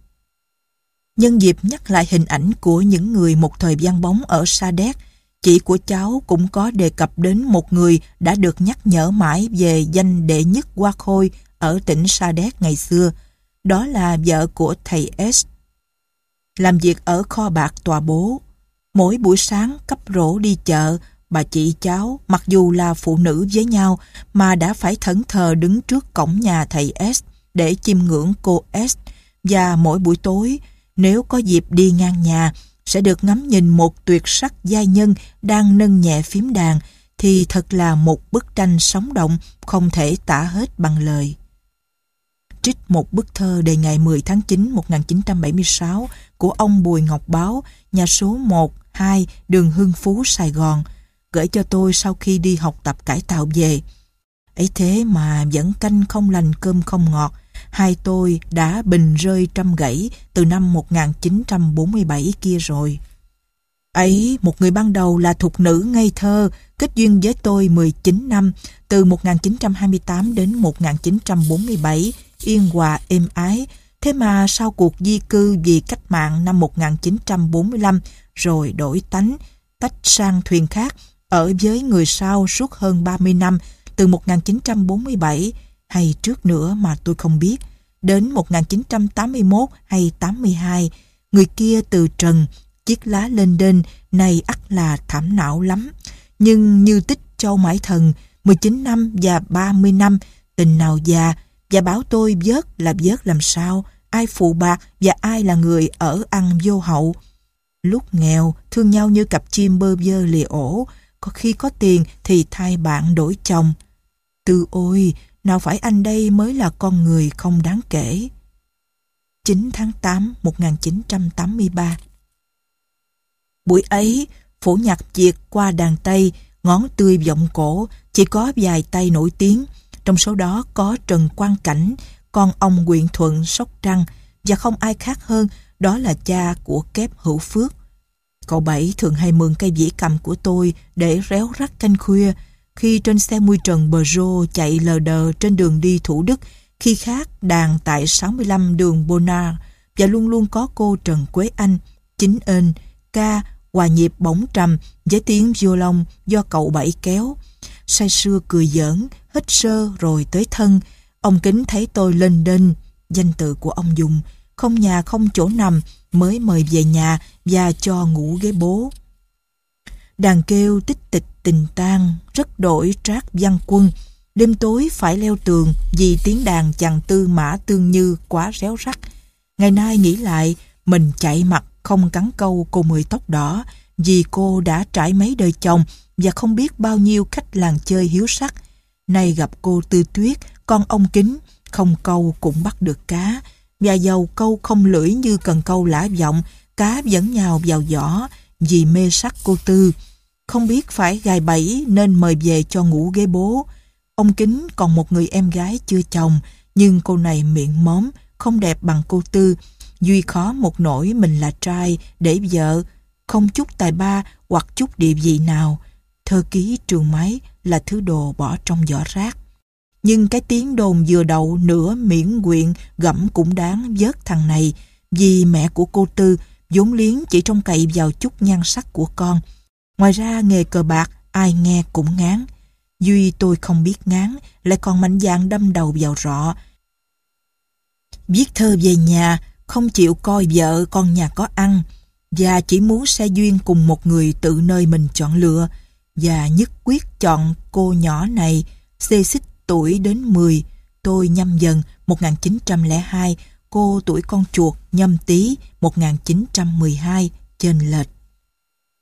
Nhân dịp nhắc lại hình ảnh của những người một thời gian bóng ở Sa Đéc, chị của cháu cũng có đề cập đến một người đã được nhắc nhở mãi về danh đệ nhất Hoa Khôi ở tỉnh Sa Đéc ngày xưa. Đó là vợ của thầy S. Làm việc ở kho bạc tòa bố. Mỗi buổi sáng cấp rổ đi chợ, Bà chị cháu, mặc dù là phụ nữ với nhau, mà đã phải thẫn thờ đứng trước cổng nhà thầy S để chiêm ngưỡng cô S. Và mỗi buổi tối, nếu có dịp đi ngang nhà, sẽ được ngắm nhìn một tuyệt sắc giai nhân đang nâng nhẹ phím đàn, thì thật là một bức tranh sống động, không thể tả hết bằng lời. Trích một bức thơ đề ngày 10 tháng 9 1976 của ông Bùi Ngọc Báo, nhà số 1, 2, đường Hưng Phú, Sài Gòn, gửi cho tôi sau khi đi học tập cải tạo về. ấy thế mà vẫn canh không lành cơm không ngọt, hai tôi đã bình rơi trăm gãy từ năm 1947 kia rồi. Ấy, một người ban đầu là thục nữ ngây thơ, kết duyên với tôi 19 năm, từ 1928 đến 1947, yên hòa êm ái. Thế mà sau cuộc di cư vì cách mạng năm 1945, rồi đổi tánh, tách sang thuyền khác, ở với người sau suốt hơn 30 năm, từ 1947 hay trước nữa mà tôi không biết. Đến 1981 hay 82, người kia từ trần, chiếc lá lên đên, này ắt là thảm não lắm. Nhưng như tích châu mãi thần, 19 năm và 30 năm, tình nào già, và bảo tôi vớt là vớt làm sao, ai phụ bạc và ai là người ở ăn vô hậu. Lúc nghèo, thương nhau như cặp chim bơ vơ lìa ổ, có khi có tiền thì thay bạn đổi chồng. Tư ôi, nào phải anh đây mới là con người không đáng kể. 9 tháng 8 1983 Buổi ấy, phổ nhạc Việt qua đàn Tây, ngón tươi vọng cổ, chỉ có vài tay nổi tiếng, trong số đó có Trần Quang Cảnh, con ông Quyện Thuận, Sóc Trăng, và không ai khác hơn, đó là cha của kép hữu phước. Cậu Bảy thường hay mượn cây dĩ cầm của tôi để réo rắt canh khuya, khi trên xe mui trần bờ rô chạy lờ đờ trên đường đi Thủ Đức, khi khác đàn tại 65 đường Bonar và luôn luôn có cô Trần Quế Anh, chính ên, ca, hòa nhịp bóng trầm với tiếng violon do cậu Bảy kéo. Say sưa cười giỡn, hít sơ rồi tới thân. Ông Kính thấy tôi lên đên, danh tự của ông dùng, không nhà không chỗ nằm, mới mời về nhà và cho ngủ ghế bố. Đàn kêu tích tịch tình tang, rất đổi trác văn quân. Đêm tối phải leo tường vì tiếng đàn chàng tư mã tương như quá réo rắt. Ngày nay nghĩ lại, mình chạy mặt không cắn câu cô mười tóc đỏ vì cô đã trải mấy đời chồng và không biết bao nhiêu khách làng chơi hiếu sắc. Nay gặp cô tư tuyết, con ông kính, không câu cũng bắt được cá. Và dầu câu không lưỡi như cần câu lã vọng, cá vẫn nhào vào giỏ vì mê sắc cô tư. Không biết phải gài bẫy nên mời về cho ngủ ghế bố. Ông Kính còn một người em gái chưa chồng, nhưng cô này miệng móm, không đẹp bằng cô Tư. Duy khó một nỗi mình là trai, để vợ, không chút tài ba hoặc chút địa vị nào. Thơ ký trường máy là thứ đồ bỏ trong giỏ rác. Nhưng cái tiếng đồn vừa đậu nửa miễn nguyện gẫm cũng đáng vớt thằng này vì mẹ của cô Tư vốn liếng chỉ trông cậy vào chút nhan sắc của con. Ngoài ra nghề cờ bạc ai nghe cũng ngán. Duy tôi không biết ngán, lại còn mạnh dạn đâm đầu vào rọ. Viết thơ về nhà, không chịu coi vợ con nhà có ăn, và chỉ muốn xe duyên cùng một người tự nơi mình chọn lựa, và nhất quyết chọn cô nhỏ này, xê xích tuổi đến 10, tôi nhâm dần 1902, cô tuổi con chuột nhâm tý 1912, trên lệch.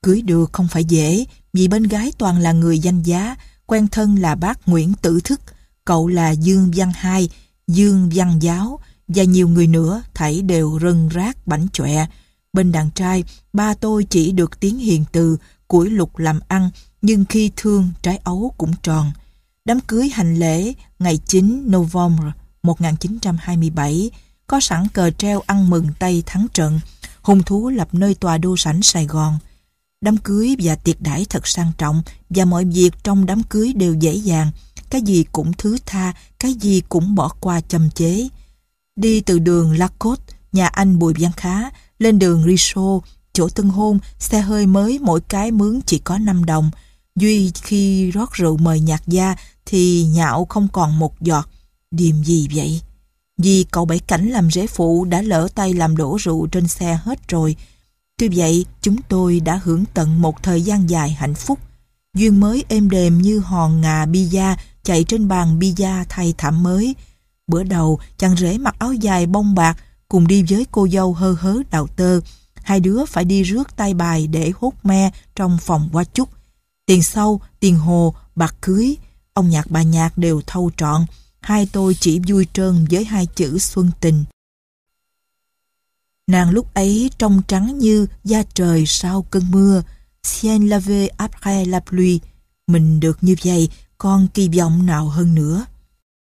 Cưới được không phải dễ, vì bên gái toàn là người danh giá, quen thân là bác Nguyễn Tử Thức, cậu là Dương Văn Hai, Dương Văn Giáo, và nhiều người nữa thảy đều rân rác bảnh chọe. Bên đàn trai, ba tôi chỉ được tiếng hiền từ, củi lục làm ăn, nhưng khi thương trái ấu cũng tròn. Đám cưới hành lễ ngày 9 November 1927 có sẵn cờ treo ăn mừng Tây thắng trận, hùng thú lập nơi tòa đô sảnh Sài Gòn. Đám cưới và tiệc đãi thật sang trọng và mọi việc trong đám cưới đều dễ dàng, cái gì cũng thứ tha, cái gì cũng bỏ qua châm chế. Đi từ đường Lacoste, nhà anh Bùi Văn Khá, lên đường Richaud, chỗ tân hôn, xe hơi mới mỗi cái mướn chỉ có 5 đồng. Duy khi rót rượu mời nhạc gia thì nhạo không còn một giọt. Điềm gì vậy? Vì cậu bảy cảnh làm rễ phụ đã lỡ tay làm đổ rượu trên xe hết rồi. Tuy vậy, chúng tôi đã hưởng tận một thời gian dài hạnh phúc. Duyên mới êm đềm như hòn ngà bia chạy trên bàn bia thay thảm mới. Bữa đầu, chàng rể mặc áo dài bông bạc cùng đi với cô dâu hơ hớ đào tơ. Hai đứa phải đi rước tay bài để hút me trong phòng qua chúc. Tiền sâu, tiền hồ, bạc cưới, ông nhạc bà nhạc đều thâu trọn. Hai tôi chỉ vui trơn với hai chữ xuân tình. Nàng lúc ấy trong trắng như da trời sau cơn mưa, Sien lave après la pluie. Mình được như vậy, con kỳ vọng nào hơn nữa.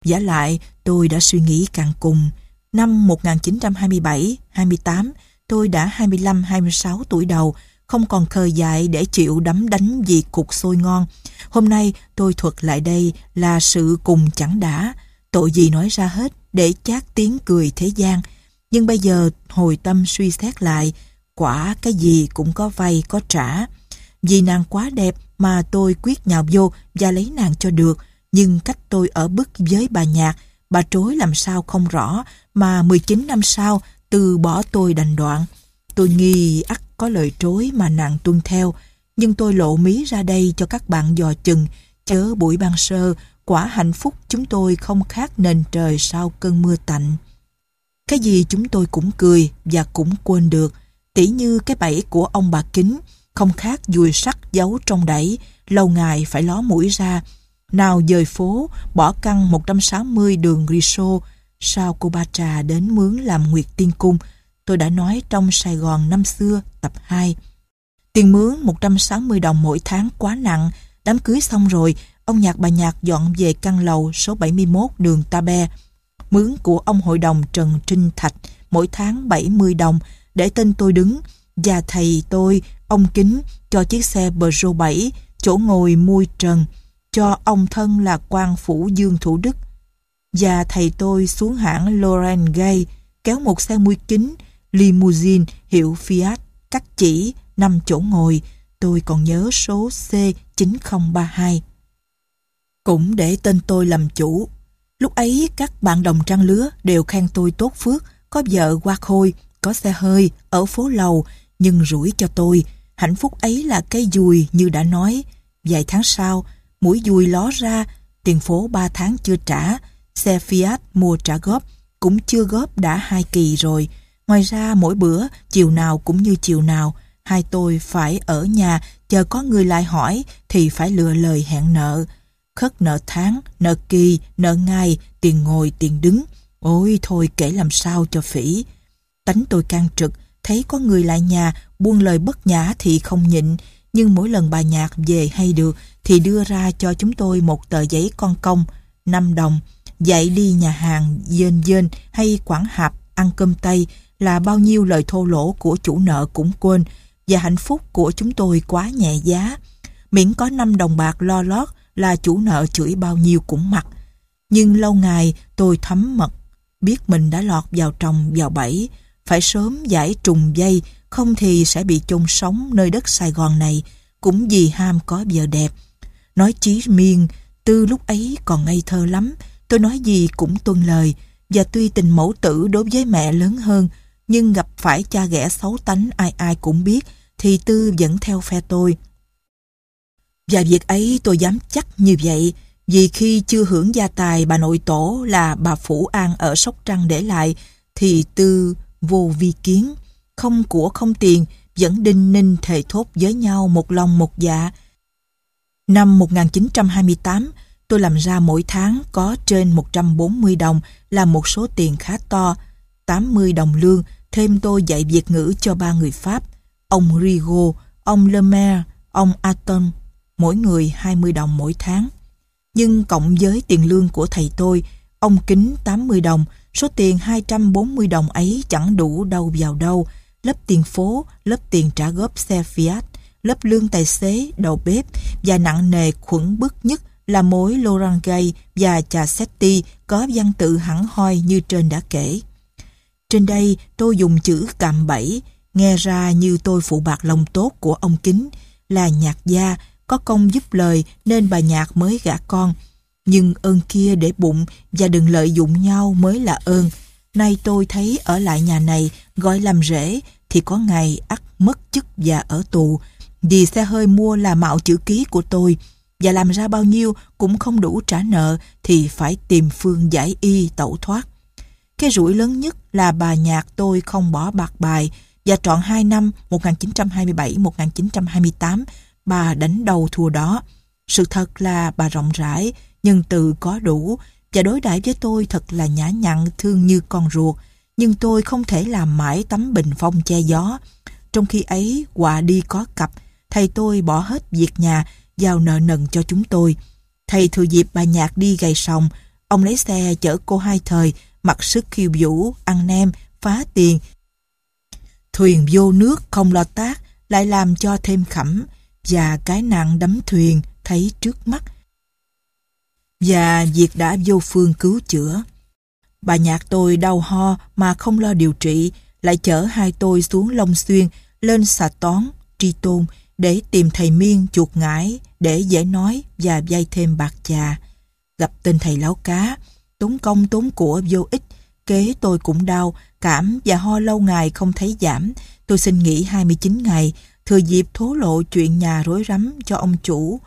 Giả lại, tôi đã suy nghĩ càng cùng. Năm 1927-28, tôi đã 25-26 tuổi đầu, không còn khờ dại để chịu đấm đánh vì cục sôi ngon. Hôm nay tôi thuật lại đây là sự cùng chẳng đã, tội gì nói ra hết để chát tiếng cười thế gian. Nhưng bây giờ hồi tâm suy xét lại, quả cái gì cũng có vay có trả. Vì nàng quá đẹp mà tôi quyết nhào vô và lấy nàng cho được, nhưng cách tôi ở bức với bà nhạc, bà trối làm sao không rõ, mà 19 năm sau từ bỏ tôi đành đoạn. Tôi nghi ắt có lời trối mà nàng tuân theo, nhưng tôi lộ mí ra đây cho các bạn dò chừng, chớ buổi ban sơ, quả hạnh phúc chúng tôi không khác nền trời sau cơn mưa tạnh. Cái gì chúng tôi cũng cười và cũng quên được, tỉ như cái bẫy của ông bà kính, không khác dùi sắt giấu trong đẩy, lâu ngày phải ló mũi ra. Nào dời phố, bỏ căn 160 đường Riso, sao cô Ba Trà đến mướn làm Nguyệt Tiên Cung, tôi đã nói trong Sài Gòn năm xưa, tập 2. Tiền mướn 160 đồng mỗi tháng quá nặng, đám cưới xong rồi, ông nhạc bà nhạc dọn về căn lầu số 71 đường Ta Be. Mướn của ông hội đồng Trần Trinh Thạch mỗi tháng 70 đồng để tên tôi đứng và thầy tôi, ông Kính, cho chiếc xe Peugeot 7, chỗ ngồi mui trần, cho ông thân là quan phủ Dương Thủ Đức. Và thầy tôi xuống hãng Lauren Gay, kéo một xe mui kính, limousine hiệu Fiat, cắt chỉ, 5 chỗ ngồi, tôi còn nhớ số C9032. Cũng để tên tôi làm chủ. Lúc ấy các bạn đồng trang lứa đều khen tôi tốt phước, có vợ qua khôi, có xe hơi, ở phố lầu, nhưng rủi cho tôi. Hạnh phúc ấy là cây dùi như đã nói. Vài tháng sau, mũi dùi ló ra, tiền phố 3 tháng chưa trả, xe Fiat mua trả góp, cũng chưa góp đã hai kỳ rồi. Ngoài ra mỗi bữa, chiều nào cũng như chiều nào, hai tôi phải ở nhà chờ có người lại hỏi thì phải lừa lời hẹn nợ. Khất nợ tháng, nợ kỳ, nợ ngày, tiền ngồi, tiền đứng. Ôi thôi kể làm sao cho phỉ. Tánh tôi can trực, thấy có người lại nhà, buông lời bất nhã thì không nhịn, nhưng mỗi lần bà nhạc về hay được thì đưa ra cho chúng tôi một tờ giấy con công, 5 đồng, dạy đi nhà hàng dên dên hay quảng hạp ăn cơm tây là bao nhiêu lời thô lỗ của chủ nợ cũng quên và hạnh phúc của chúng tôi quá nhẹ giá. Miễn có 5 đồng bạc lo lót là chủ nợ chửi bao nhiêu cũng mặc. Nhưng lâu ngày tôi thấm mật, biết mình đã lọt vào trồng vào bẫy, phải sớm giải trùng dây, không thì sẽ bị chôn sống nơi đất Sài Gòn này, cũng vì ham có vợ đẹp. Nói chí miên, tư lúc ấy còn ngây thơ lắm, tôi nói gì cũng tuân lời, và tuy tình mẫu tử đối với mẹ lớn hơn, nhưng gặp phải cha ghẻ xấu tánh ai ai cũng biết, thì Tư vẫn theo phe tôi. Và việc ấy tôi dám chắc như vậy, vì khi chưa hưởng gia tài bà nội tổ là bà Phủ An ở Sóc Trăng để lại, thì Tư vô vi kiến, không của không tiền, vẫn đinh ninh thề thốt với nhau một lòng một dạ. Năm 1928, tôi làm ra mỗi tháng có trên 140 đồng là một số tiền khá to, 80 đồng lương, thêm tôi dạy Việt ngữ cho ba người Pháp, ông Rigo, ông Lemaire, ông Aton, mỗi người 20 đồng mỗi tháng. Nhưng cộng với tiền lương của thầy tôi, ông kính 80 đồng, số tiền 240 đồng ấy chẳng đủ đâu vào đâu, lớp tiền phố, lớp tiền trả góp xe Fiat, lớp lương tài xế, đầu bếp và nặng nề khuẩn bức nhất là mối Laurent Gay và trà Setti có văn tự hẳn hoi như trên đã kể. Trên đây tôi dùng chữ cạm bẫy, nghe ra như tôi phụ bạc lòng tốt của ông Kính, là nhạc gia, có công giúp lời nên bà nhạc mới gả con. Nhưng ơn kia để bụng và đừng lợi dụng nhau mới là ơn. Nay tôi thấy ở lại nhà này gọi làm rễ thì có ngày ắt mất chức và ở tù. Vì xe hơi mua là mạo chữ ký của tôi và làm ra bao nhiêu cũng không đủ trả nợ thì phải tìm phương giải y tẩu thoát. Cái rủi lớn nhất là bà nhạc tôi không bỏ bạc bài và trọn 2 năm 1927-1928 bà đánh đầu thua đó. Sự thật là bà rộng rãi, nhân từ có đủ và đối đãi với tôi thật là nhã nhặn thương như con ruột. Nhưng tôi không thể làm mãi tấm bình phong che gió. Trong khi ấy, quà đi có cặp, thầy tôi bỏ hết việc nhà, giao nợ nần cho chúng tôi. Thầy thừa dịp bà nhạc đi gầy sòng, ông lấy xe chở cô hai thời, mặc sức khiêu vũ, ăn nem, phá tiền. Thuyền vô nước không lo tác, lại làm cho thêm khẩm, và cái nạn đắm thuyền thấy trước mắt. Và việc đã vô phương cứu chữa. Bà nhạc tôi đau ho mà không lo điều trị, lại chở hai tôi xuống Long Xuyên, lên xà tón, tri tôn, để tìm thầy miên chuột ngải, để dễ nói và vay thêm bạc trà. Gặp tên thầy láo cá, tốn công tốn của vô ích, kế tôi cũng đau, cảm và ho lâu ngày không thấy giảm. Tôi xin nghỉ 29 ngày, thừa dịp thố lộ chuyện nhà rối rắm cho ông chủ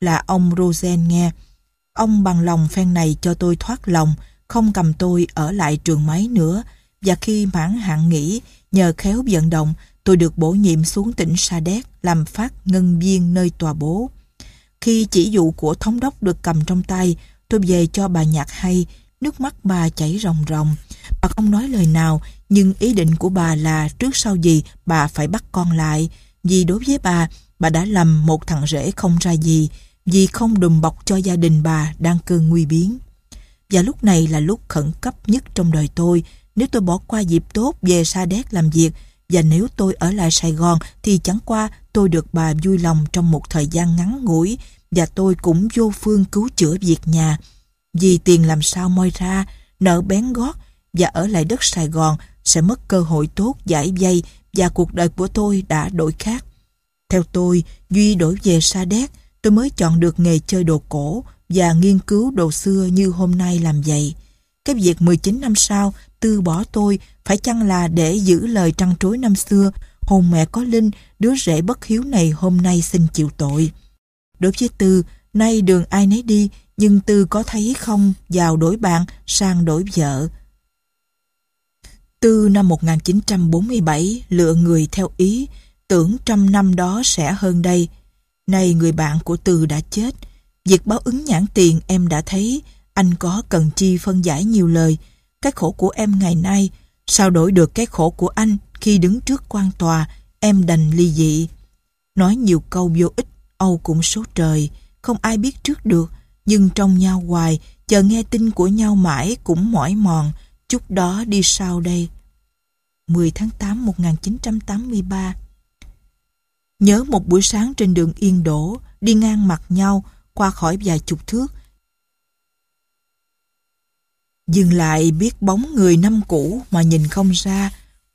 là ông Rosen nghe. Ông bằng lòng phen này cho tôi thoát lòng, không cầm tôi ở lại trường máy nữa. Và khi mãn hạn nghỉ, nhờ khéo vận động, tôi được bổ nhiệm xuống tỉnh Sa Đéc làm phát ngân viên nơi tòa bố. Khi chỉ dụ của thống đốc được cầm trong tay, tôi về cho bà nhạc hay, nước mắt bà chảy ròng ròng. Bà không nói lời nào, nhưng ý định của bà là trước sau gì bà phải bắt con lại. Vì đối với bà, bà đã lầm một thằng rể không ra gì, vì không đùm bọc cho gia đình bà đang cơn nguy biến. Và lúc này là lúc khẩn cấp nhất trong đời tôi. Nếu tôi bỏ qua dịp tốt về Sa Đéc làm việc, và nếu tôi ở lại Sài Gòn thì chẳng qua tôi được bà vui lòng trong một thời gian ngắn ngủi và tôi cũng vô phương cứu chữa việc nhà. Vì tiền làm sao moi ra, nợ bén gót và ở lại đất Sài Gòn sẽ mất cơ hội tốt giải dây và cuộc đời của tôi đã đổi khác. Theo tôi, Duy đổi về Sa Đéc, tôi mới chọn được nghề chơi đồ cổ và nghiên cứu đồ xưa như hôm nay làm vậy. Cái việc 19 năm sau tư bỏ tôi phải chăng là để giữ lời trăng trối năm xưa hồn mẹ có linh đứa rể bất hiếu này hôm nay xin chịu tội. Đối với Tư, nay đường ai nấy đi nhưng Tư có thấy không vào đổi bạn sang đổi vợ. Tư năm 1947 lựa người theo ý tưởng trăm năm đó sẽ hơn đây. Nay người bạn của Tư đã chết. Việc báo ứng nhãn tiền em đã thấy anh có cần chi phân giải nhiều lời. Cái khổ của em ngày nay sao đổi được cái khổ của anh khi đứng trước quan tòa em đành ly dị. Nói nhiều câu vô ích Âu cũng số trời không ai biết trước được nhưng trong nhau hoài chờ nghe tin của nhau mãi cũng mỏi mòn chút đó đi sau đây 10 tháng 8 1983 Nhớ một buổi sáng trên đường Yên Đỗ đi ngang mặt nhau qua khỏi vài chục thước Dừng lại biết bóng người năm cũ mà nhìn không ra.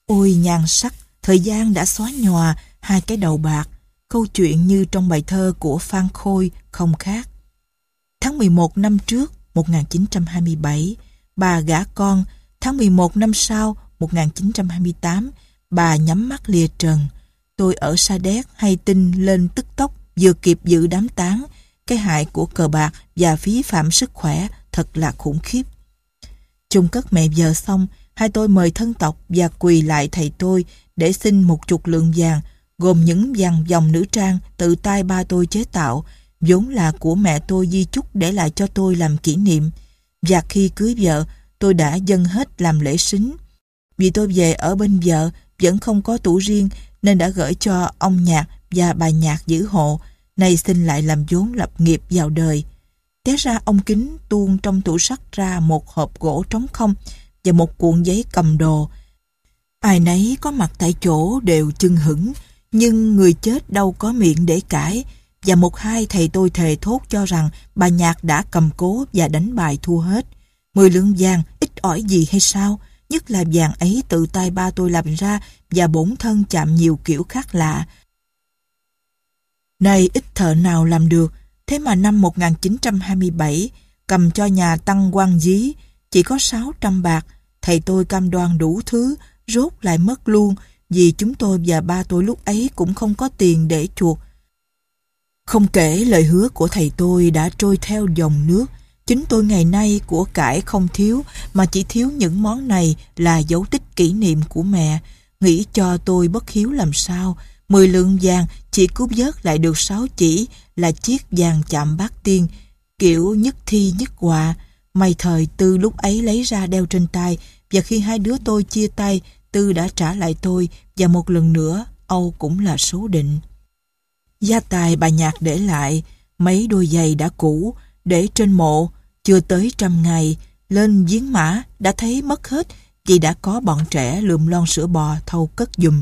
Ôi nhan sắc, thời gian đã xóa nhòa hai cái đầu bạc. Câu chuyện như trong bài thơ của Phan Khôi không khác. Tháng 11 năm trước, 1927, bà gả con. Tháng 11 năm sau, 1928, bà nhắm mắt lìa trần. Tôi ở Sa Đéc hay tin lên tức tốc vừa kịp dự đám táng. Cái hại của cờ bạc và phí phạm sức khỏe thật là khủng khiếp. Chung cất mẹ vợ xong, hai tôi mời thân tộc và quỳ lại thầy tôi để xin một chục lượng vàng, gồm những dàn dòng nữ trang tự tay ba tôi chế tạo, vốn là của mẹ tôi di chúc để lại cho tôi làm kỷ niệm. Và khi cưới vợ, tôi đã dâng hết làm lễ xính. Vì tôi về ở bên vợ, vẫn không có tủ riêng, nên đã gửi cho ông nhạc và bà nhạc giữ hộ, nay xin lại làm vốn lập nghiệp vào đời. Té ra ông kính tuôn trong tủ sắt ra một hộp gỗ trống không và một cuộn giấy cầm đồ. Ai nấy có mặt tại chỗ đều chưng hững, nhưng người chết đâu có miệng để cãi, và một hai thầy tôi thề thốt cho rằng bà Nhạc đã cầm cố và đánh bài thua hết. Mười lượng vàng ít ỏi gì hay sao? Nhất là vàng ấy tự tay ba tôi làm ra và bổn thân chạm nhiều kiểu khác lạ. Này ít thợ nào làm được, Thế mà năm 1927, cầm cho nhà tăng quan dí, chỉ có 600 bạc, thầy tôi cam đoan đủ thứ, rốt lại mất luôn, vì chúng tôi và ba tôi lúc ấy cũng không có tiền để chuột. Không kể lời hứa của thầy tôi đã trôi theo dòng nước, chính tôi ngày nay của cải không thiếu, mà chỉ thiếu những món này là dấu tích kỷ niệm của mẹ, nghĩ cho tôi bất hiếu làm sao, Mười lượng vàng chỉ cúp vớt lại được sáu chỉ là chiếc vàng chạm bát tiên, kiểu nhất thi nhất quà. May thời Tư lúc ấy lấy ra đeo trên tay và khi hai đứa tôi chia tay, Tư đã trả lại tôi và một lần nữa Âu cũng là số định. Gia tài bà nhạc để lại, mấy đôi giày đã cũ, để trên mộ, chưa tới trăm ngày, lên giếng mã đã thấy mất hết vì đã có bọn trẻ lượm lon sữa bò thâu cất dùm.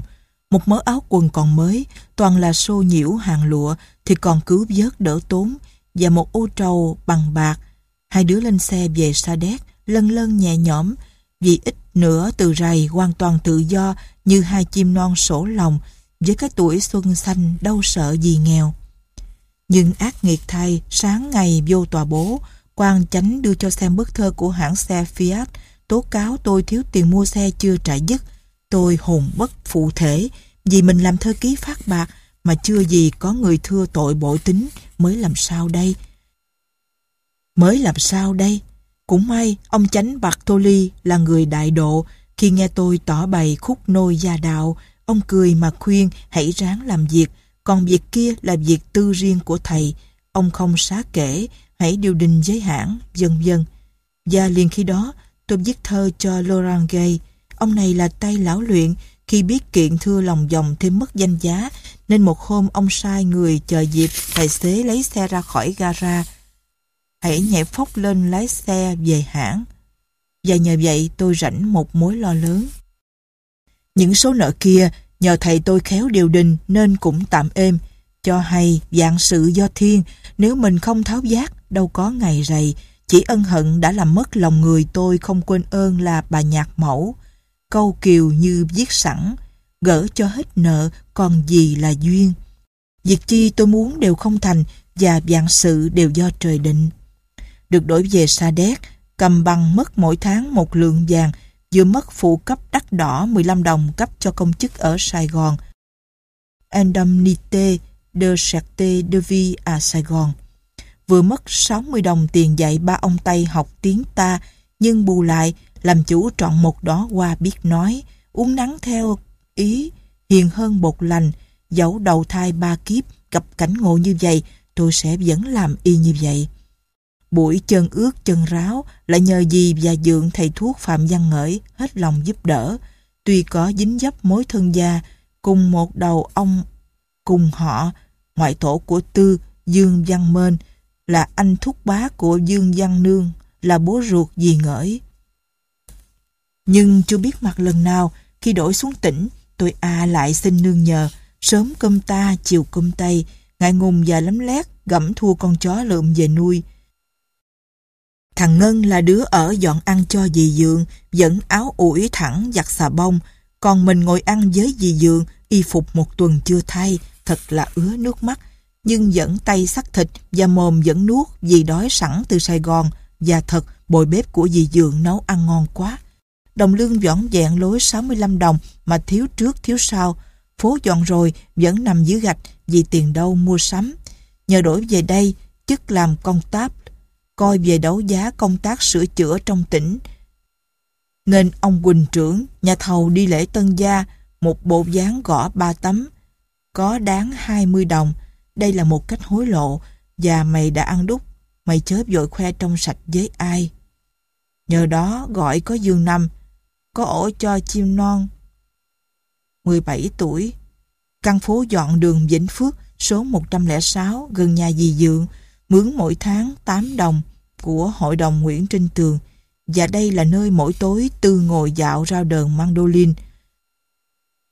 Một mớ áo quần còn mới, toàn là xô nhiễu hàng lụa thì còn cứu vớt đỡ tốn và một ô trầu bằng bạc. Hai đứa lên xe về Sa Đéc, lân lân nhẹ nhõm, vì ít nửa từ rầy hoàn toàn tự do như hai chim non sổ lòng với cái tuổi xuân xanh đâu sợ gì nghèo. Nhưng ác nghiệt thay, sáng ngày vô tòa bố, quan chánh đưa cho xem bức thơ của hãng xe Fiat tố cáo tôi thiếu tiền mua xe chưa trả dứt. Tôi hồn bất phụ thể, vì mình làm thơ ký phát bạc mà chưa gì có người thưa tội bội tính mới làm sao đây? Mới làm sao đây? Cũng may, ông chánh Bartoli là người đại độ. Khi nghe tôi tỏ bày khúc nôi gia đạo, ông cười mà khuyên, hãy ráng làm việc, còn việc kia là việc tư riêng của thầy. Ông không xá kể, hãy điều đình giới hạn, vân vân. Và liền khi đó, tôi viết thơ cho Laurent Gay. Ông này là tay lão luyện. Khi biết kiện thưa lòng dòng thêm mất danh giá, nên một hôm ông sai người chờ dịp tài xế lấy xe ra khỏi gara hãy nhảy phóc lên lái xe về hãng. Và nhờ vậy tôi rảnh một mối lo lớn. Những số nợ kia nhờ thầy tôi khéo điều đình nên cũng tạm êm. Cho hay dạng sự do thiên, nếu mình không tháo giác, đâu có ngày rầy Chỉ ân hận đã làm mất lòng người tôi không quên ơn là bà nhạc mẫu. Câu kiều như viết sẵn, gỡ cho hết nợ, còn gì là duyên. Việc chi tôi muốn đều không thành và dạng sự đều do trời định được đổi về Sa Đéc, cầm bằng mất mỗi tháng một lượng vàng, vừa mất phụ cấp đắt đỏ 15 đồng cấp cho công chức ở Sài Gòn. Indemnité de Charte de Vie à Sài Gòn. Vừa mất 60 đồng tiền dạy ba ông Tây học tiếng ta, nhưng bù lại, làm chủ trọn một đó qua biết nói, uống nắng theo ý, hiền hơn bột lành, dẫu đầu thai ba kiếp, gặp cảnh ngộ như vậy, tôi sẽ vẫn làm y như vậy. Buổi chân ướt chân ráo là nhờ gì và dượng thầy thuốc Phạm Văn Ngợi hết lòng giúp đỡ. Tuy có dính dấp mối thân gia, cùng một đầu ông cùng họ, ngoại tổ của Tư, Dương Văn Mên, là anh thúc bá của Dương Văn Nương, là bố ruột dì Ngợi. Nhưng chưa biết mặt lần nào, khi đổi xuống tỉnh, tôi a lại xin nương nhờ, sớm cơm ta, chiều cơm tây, ngại ngùng và lắm lét, gẫm thua con chó lượm về nuôi. Thằng Ngân là đứa ở dọn ăn cho dì Dượng, dẫn áo ủi thẳng giặt xà bông, còn mình ngồi ăn với dì Dượng, y phục một tuần chưa thay, thật là ứa nước mắt, nhưng vẫn tay sắc thịt và mồm vẫn nuốt vì đói sẵn từ Sài Gòn, và thật bồi bếp của dì Dượng nấu ăn ngon quá. Đồng lương dọn dẹn lối 65 đồng mà thiếu trước thiếu sau, phố dọn rồi vẫn nằm dưới gạch vì tiền đâu mua sắm. Nhờ đổi về đây, chức làm công tác coi về đấu giá công tác sửa chữa trong tỉnh. Nên ông Quỳnh trưởng, nhà thầu đi lễ tân gia, một bộ dáng gõ ba tấm, có đáng 20 đồng. Đây là một cách hối lộ, và mày đã ăn đúc, mày chớp dội khoe trong sạch với ai. Nhờ đó gọi có dương năm, có ổ cho chim non. 17 tuổi, căn phố dọn đường Vĩnh Phước, số 106, gần nhà dì Dượng, mướn mỗi tháng 8 đồng của hội đồng Nguyễn Trinh Tường. Và đây là nơi mỗi tối Tư ngồi dạo ra đờn mandolin.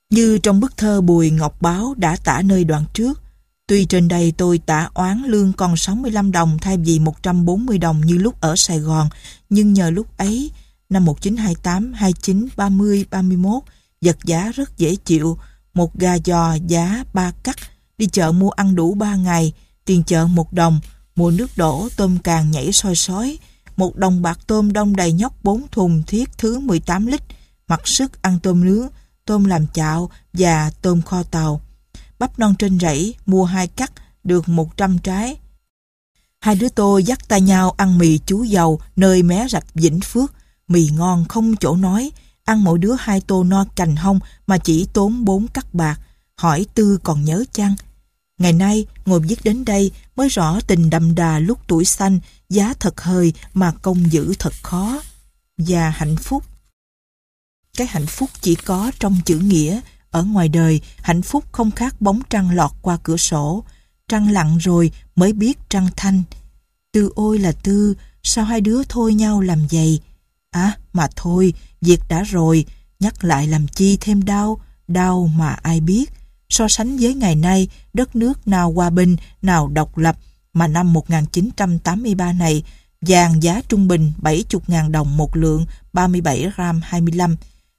Như trong bức thơ Bùi Ngọc Báo đã tả nơi đoạn trước, tuy trên đây tôi tả oán lương còn 65 đồng thay vì 140 đồng như lúc ở Sài Gòn, nhưng nhờ lúc ấy, năm 1928, 29, 30, 31, vật giá rất dễ chịu, một gà giò giá ba cắt, đi chợ mua ăn đủ 3 ngày, tiền chợ một đồng, Mùa nước đổ, tôm càng nhảy soi sói. Một đồng bạc tôm đông đầy nhóc bốn thùng thiết thứ 18 lít. Mặc sức ăn tôm nướng, tôm làm chạo và tôm kho tàu. Bắp non trên rẫy, mua hai cắt, được 100 trái. Hai đứa tôi dắt tay nhau ăn mì chú dầu nơi mé rạch Vĩnh Phước. Mì ngon không chỗ nói, ăn mỗi đứa hai tô no cành hông mà chỉ tốn bốn cắt bạc. Hỏi Tư còn nhớ chăng? Ngày nay, ngồi viết đến đây mới rõ tình đậm đà lúc tuổi xanh, giá thật hơi mà công giữ thật khó. Và hạnh phúc. Cái hạnh phúc chỉ có trong chữ nghĩa, ở ngoài đời, hạnh phúc không khác bóng trăng lọt qua cửa sổ. Trăng lặng rồi mới biết trăng thanh. Tư ôi là tư, sao hai đứa thôi nhau làm vậy? À, mà thôi, việc đã rồi, nhắc lại làm chi thêm đau, đau mà ai biết. So sánh với ngày nay, đất nước nào hòa bình, nào độc lập, mà năm 1983 này, vàng giá trung bình 70.000 đồng một lượng, 37 gram 25.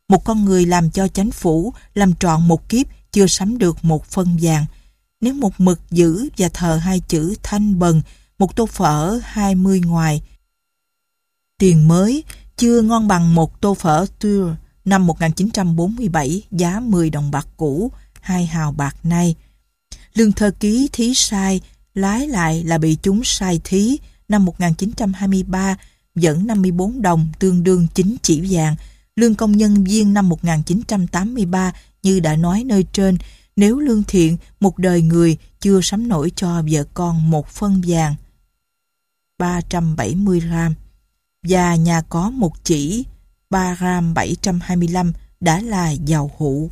Một con người làm cho chánh phủ, làm trọn một kiếp, chưa sắm được một phân vàng. Nếu một mực giữ và thờ hai chữ thanh bần, một tô phở 20 ngoài. Tiền mới, chưa ngon bằng một tô phở Tour năm 1947 giá 10 đồng bạc cũ, hai hào bạc nay. Lương thơ ký thí sai, lái lại là bị chúng sai thí năm 1923 dẫn 54 đồng tương đương 9 chỉ vàng. Lương công nhân viên năm 1983 như đã nói nơi trên, nếu lương thiện một đời người chưa sắm nổi cho vợ con một phân vàng 370 gram và nhà có một chỉ 3 gram 725 đã là giàu hữu.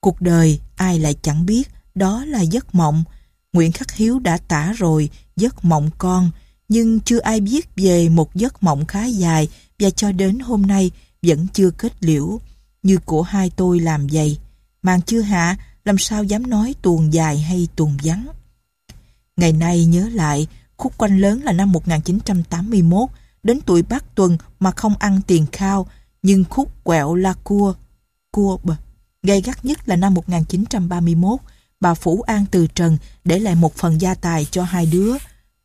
Cuộc đời ai lại chẳng biết, đó là giấc mộng. Nguyễn Khắc Hiếu đã tả rồi, giấc mộng con nhưng chưa ai biết về một giấc mộng khá dài, và cho đến hôm nay vẫn chưa kết liễu như của hai tôi làm vậy. Màn chưa hạ, làm sao dám nói tuồng dài hay tuồng vắng. Ngày nay nhớ lại, khúc quanh lớn là năm 1981 đến tuổi bát tuần mà không ăn tiền khao, nhưng khúc quẹo la cua cua bờ gây gắt nhất là năm 1931 bà Phủ An từ trần để lại một phần gia tài cho hai đứa.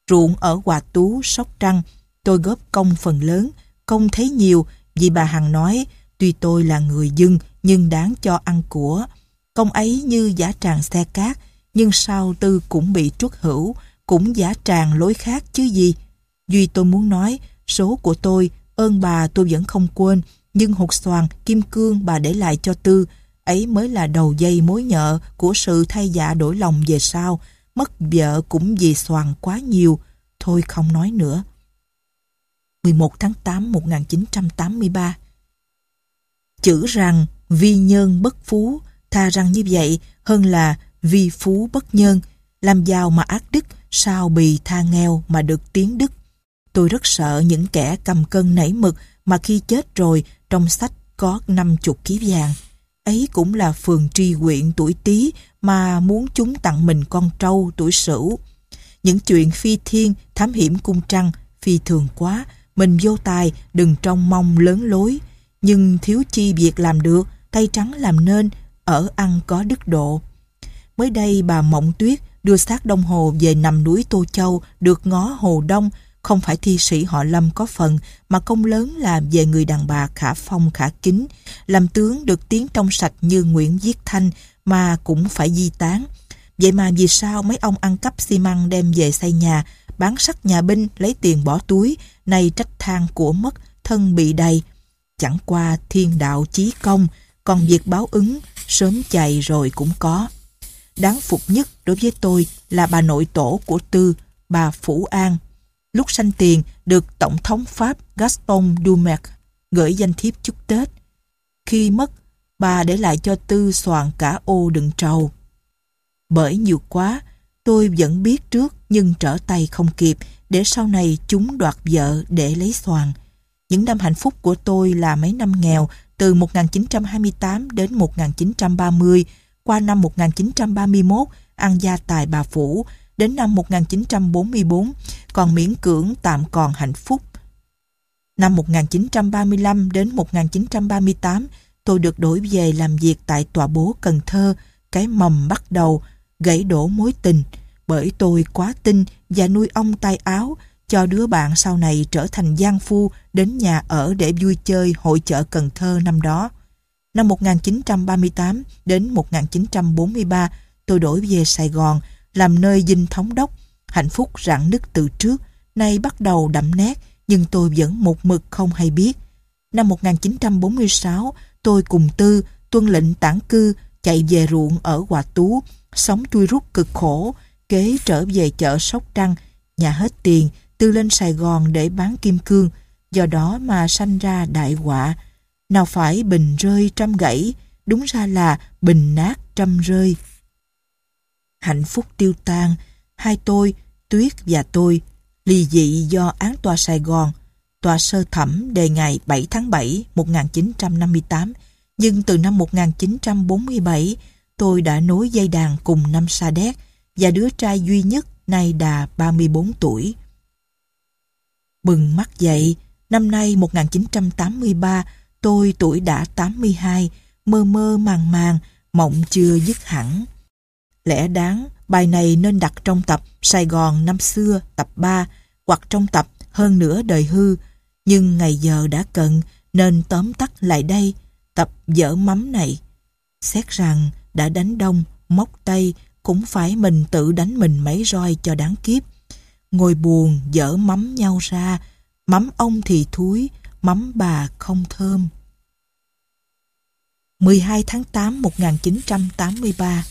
Ruộng ở Hòa Tú, Sóc Trăng tôi góp công phần lớn công thấy nhiều vì bà Hằng nói tuy tôi là người dân nhưng đáng cho ăn của. Công ấy như giả tràng xe cát nhưng sau tư cũng bị truất hữu cũng giả tràng lối khác chứ gì. Duy tôi muốn nói số của tôi ơn bà tôi vẫn không quên nhưng hột xoàn kim cương bà để lại cho tư ấy mới là đầu dây mối nhợ của sự thay dạ đổi lòng về sau. Mất vợ cũng vì soàn quá nhiều. Thôi không nói nữa. 11 tháng 8 1983 chữ rằng vi nhân bất phú, tha rằng như vậy hơn là vi phú bất nhân làm giàu mà ác đức, sao bì tha nghèo mà được tiếng đức. Tôi rất sợ những kẻ cầm cân nảy mực mà khi chết rồi trong sách có năm chục ký vàng ấy cũng là phường tri huyện tuổi tý mà muốn chúng tặng mình con trâu, tuổi sửu. Những chuyện phi thiên, thám hiểm cung trăng, phi thường quá. Mình vô tài, đừng trông mong lớn lối. Nhưng thiếu chi việc làm được, tay trắng làm nên, ở ăn có đức độ. Mới đây bà Mộng Tuyết đưa xác Đông Hồ về nằm núi Tô Châu, được ngó Hồ Đông không phải thi sĩ họ Lâm có phần, mà công lớn là về người đàn bà khả phong khả kính. Làm tướng được tiếng trong sạch như Nguyễn Viết Thanh, mà cũng phải di tán. Vậy mà vì sao mấy ông ăn cắp xi măng đem về xây nhà, bán sắt nhà binh, lấy tiền bỏ túi, nay trách than của mất, thân bị đầy? Chẳng qua thiên đạo chí công, còn việc báo ứng, sớm chạy rồi cũng có. Đáng phục nhất đối với tôi là bà nội tổ của Tư, bà Phủ An lúc sanh tiền được Tổng thống Pháp Gaston Doumerc gửi danh thiếp chúc Tết. Khi mất, bà để lại cho Tư soạn cả ô đựng trầu. Bởi nhiều quá, tôi vẫn biết trước nhưng trở tay không kịp để sau này chúng đoạt vợ để lấy soàn. Những năm hạnh phúc của tôi là mấy năm nghèo từ 1928 đến 1930 qua năm 1931 ăn gia tài bà Phủ đến năm 1944 còn miễn cưỡng tạm còn hạnh phúc. Năm 1935 đến 1938 tôi được đổi về làm việc tại tòa bố Cần Thơ, cái mầm bắt đầu gãy đổ mối tình bởi tôi quá tin và nuôi ông tay áo cho đứa bạn sau này trở thành gian phu đến nhà ở để vui chơi hội chợ Cần Thơ năm đó. Năm 1938 đến 1943 tôi đổi về Sài Gòn làm nơi dinh thống đốc. Hạnh phúc rạn nứt từ trước, nay bắt đầu đậm nét, nhưng tôi vẫn một mực không hay biết. Năm 1946, tôi cùng Tư tuân lệnh tản cư chạy về ruộng ở Hòa Tú, sống chui rút cực khổ, kế trở về chợ Sóc Trăng, nhà hết tiền, Tư lên Sài Gòn để bán kim cương, do đó mà sanh ra đại họa. Nào phải bình rơi trăm gãy, đúng ra là bình nát trăm rơi hạnh phúc tiêu tan, hai tôi, Tuyết và tôi, ly dị do án tòa Sài Gòn, tòa sơ thẩm đề ngày 7 tháng 7 1958, nhưng từ năm 1947 tôi đã nối dây đàn cùng năm Sa Đéc và đứa trai duy nhất nay đà 34 tuổi. Bừng mắt dậy, năm nay 1983, tôi tuổi đã 82, mơ mơ màng màng, mộng chưa dứt hẳn. Lẽ đáng, bài này nên đặt trong tập Sài Gòn năm xưa tập 3 hoặc trong tập Hơn nữa đời hư. Nhưng ngày giờ đã cận nên tóm tắt lại đây, tập dở mắm này. Xét rằng đã đánh đông, móc tay, cũng phải mình tự đánh mình mấy roi cho đáng kiếp. Ngồi buồn dở mắm nhau ra, mắm ông thì thúi, mắm bà không thơm. 12 tháng 8 1983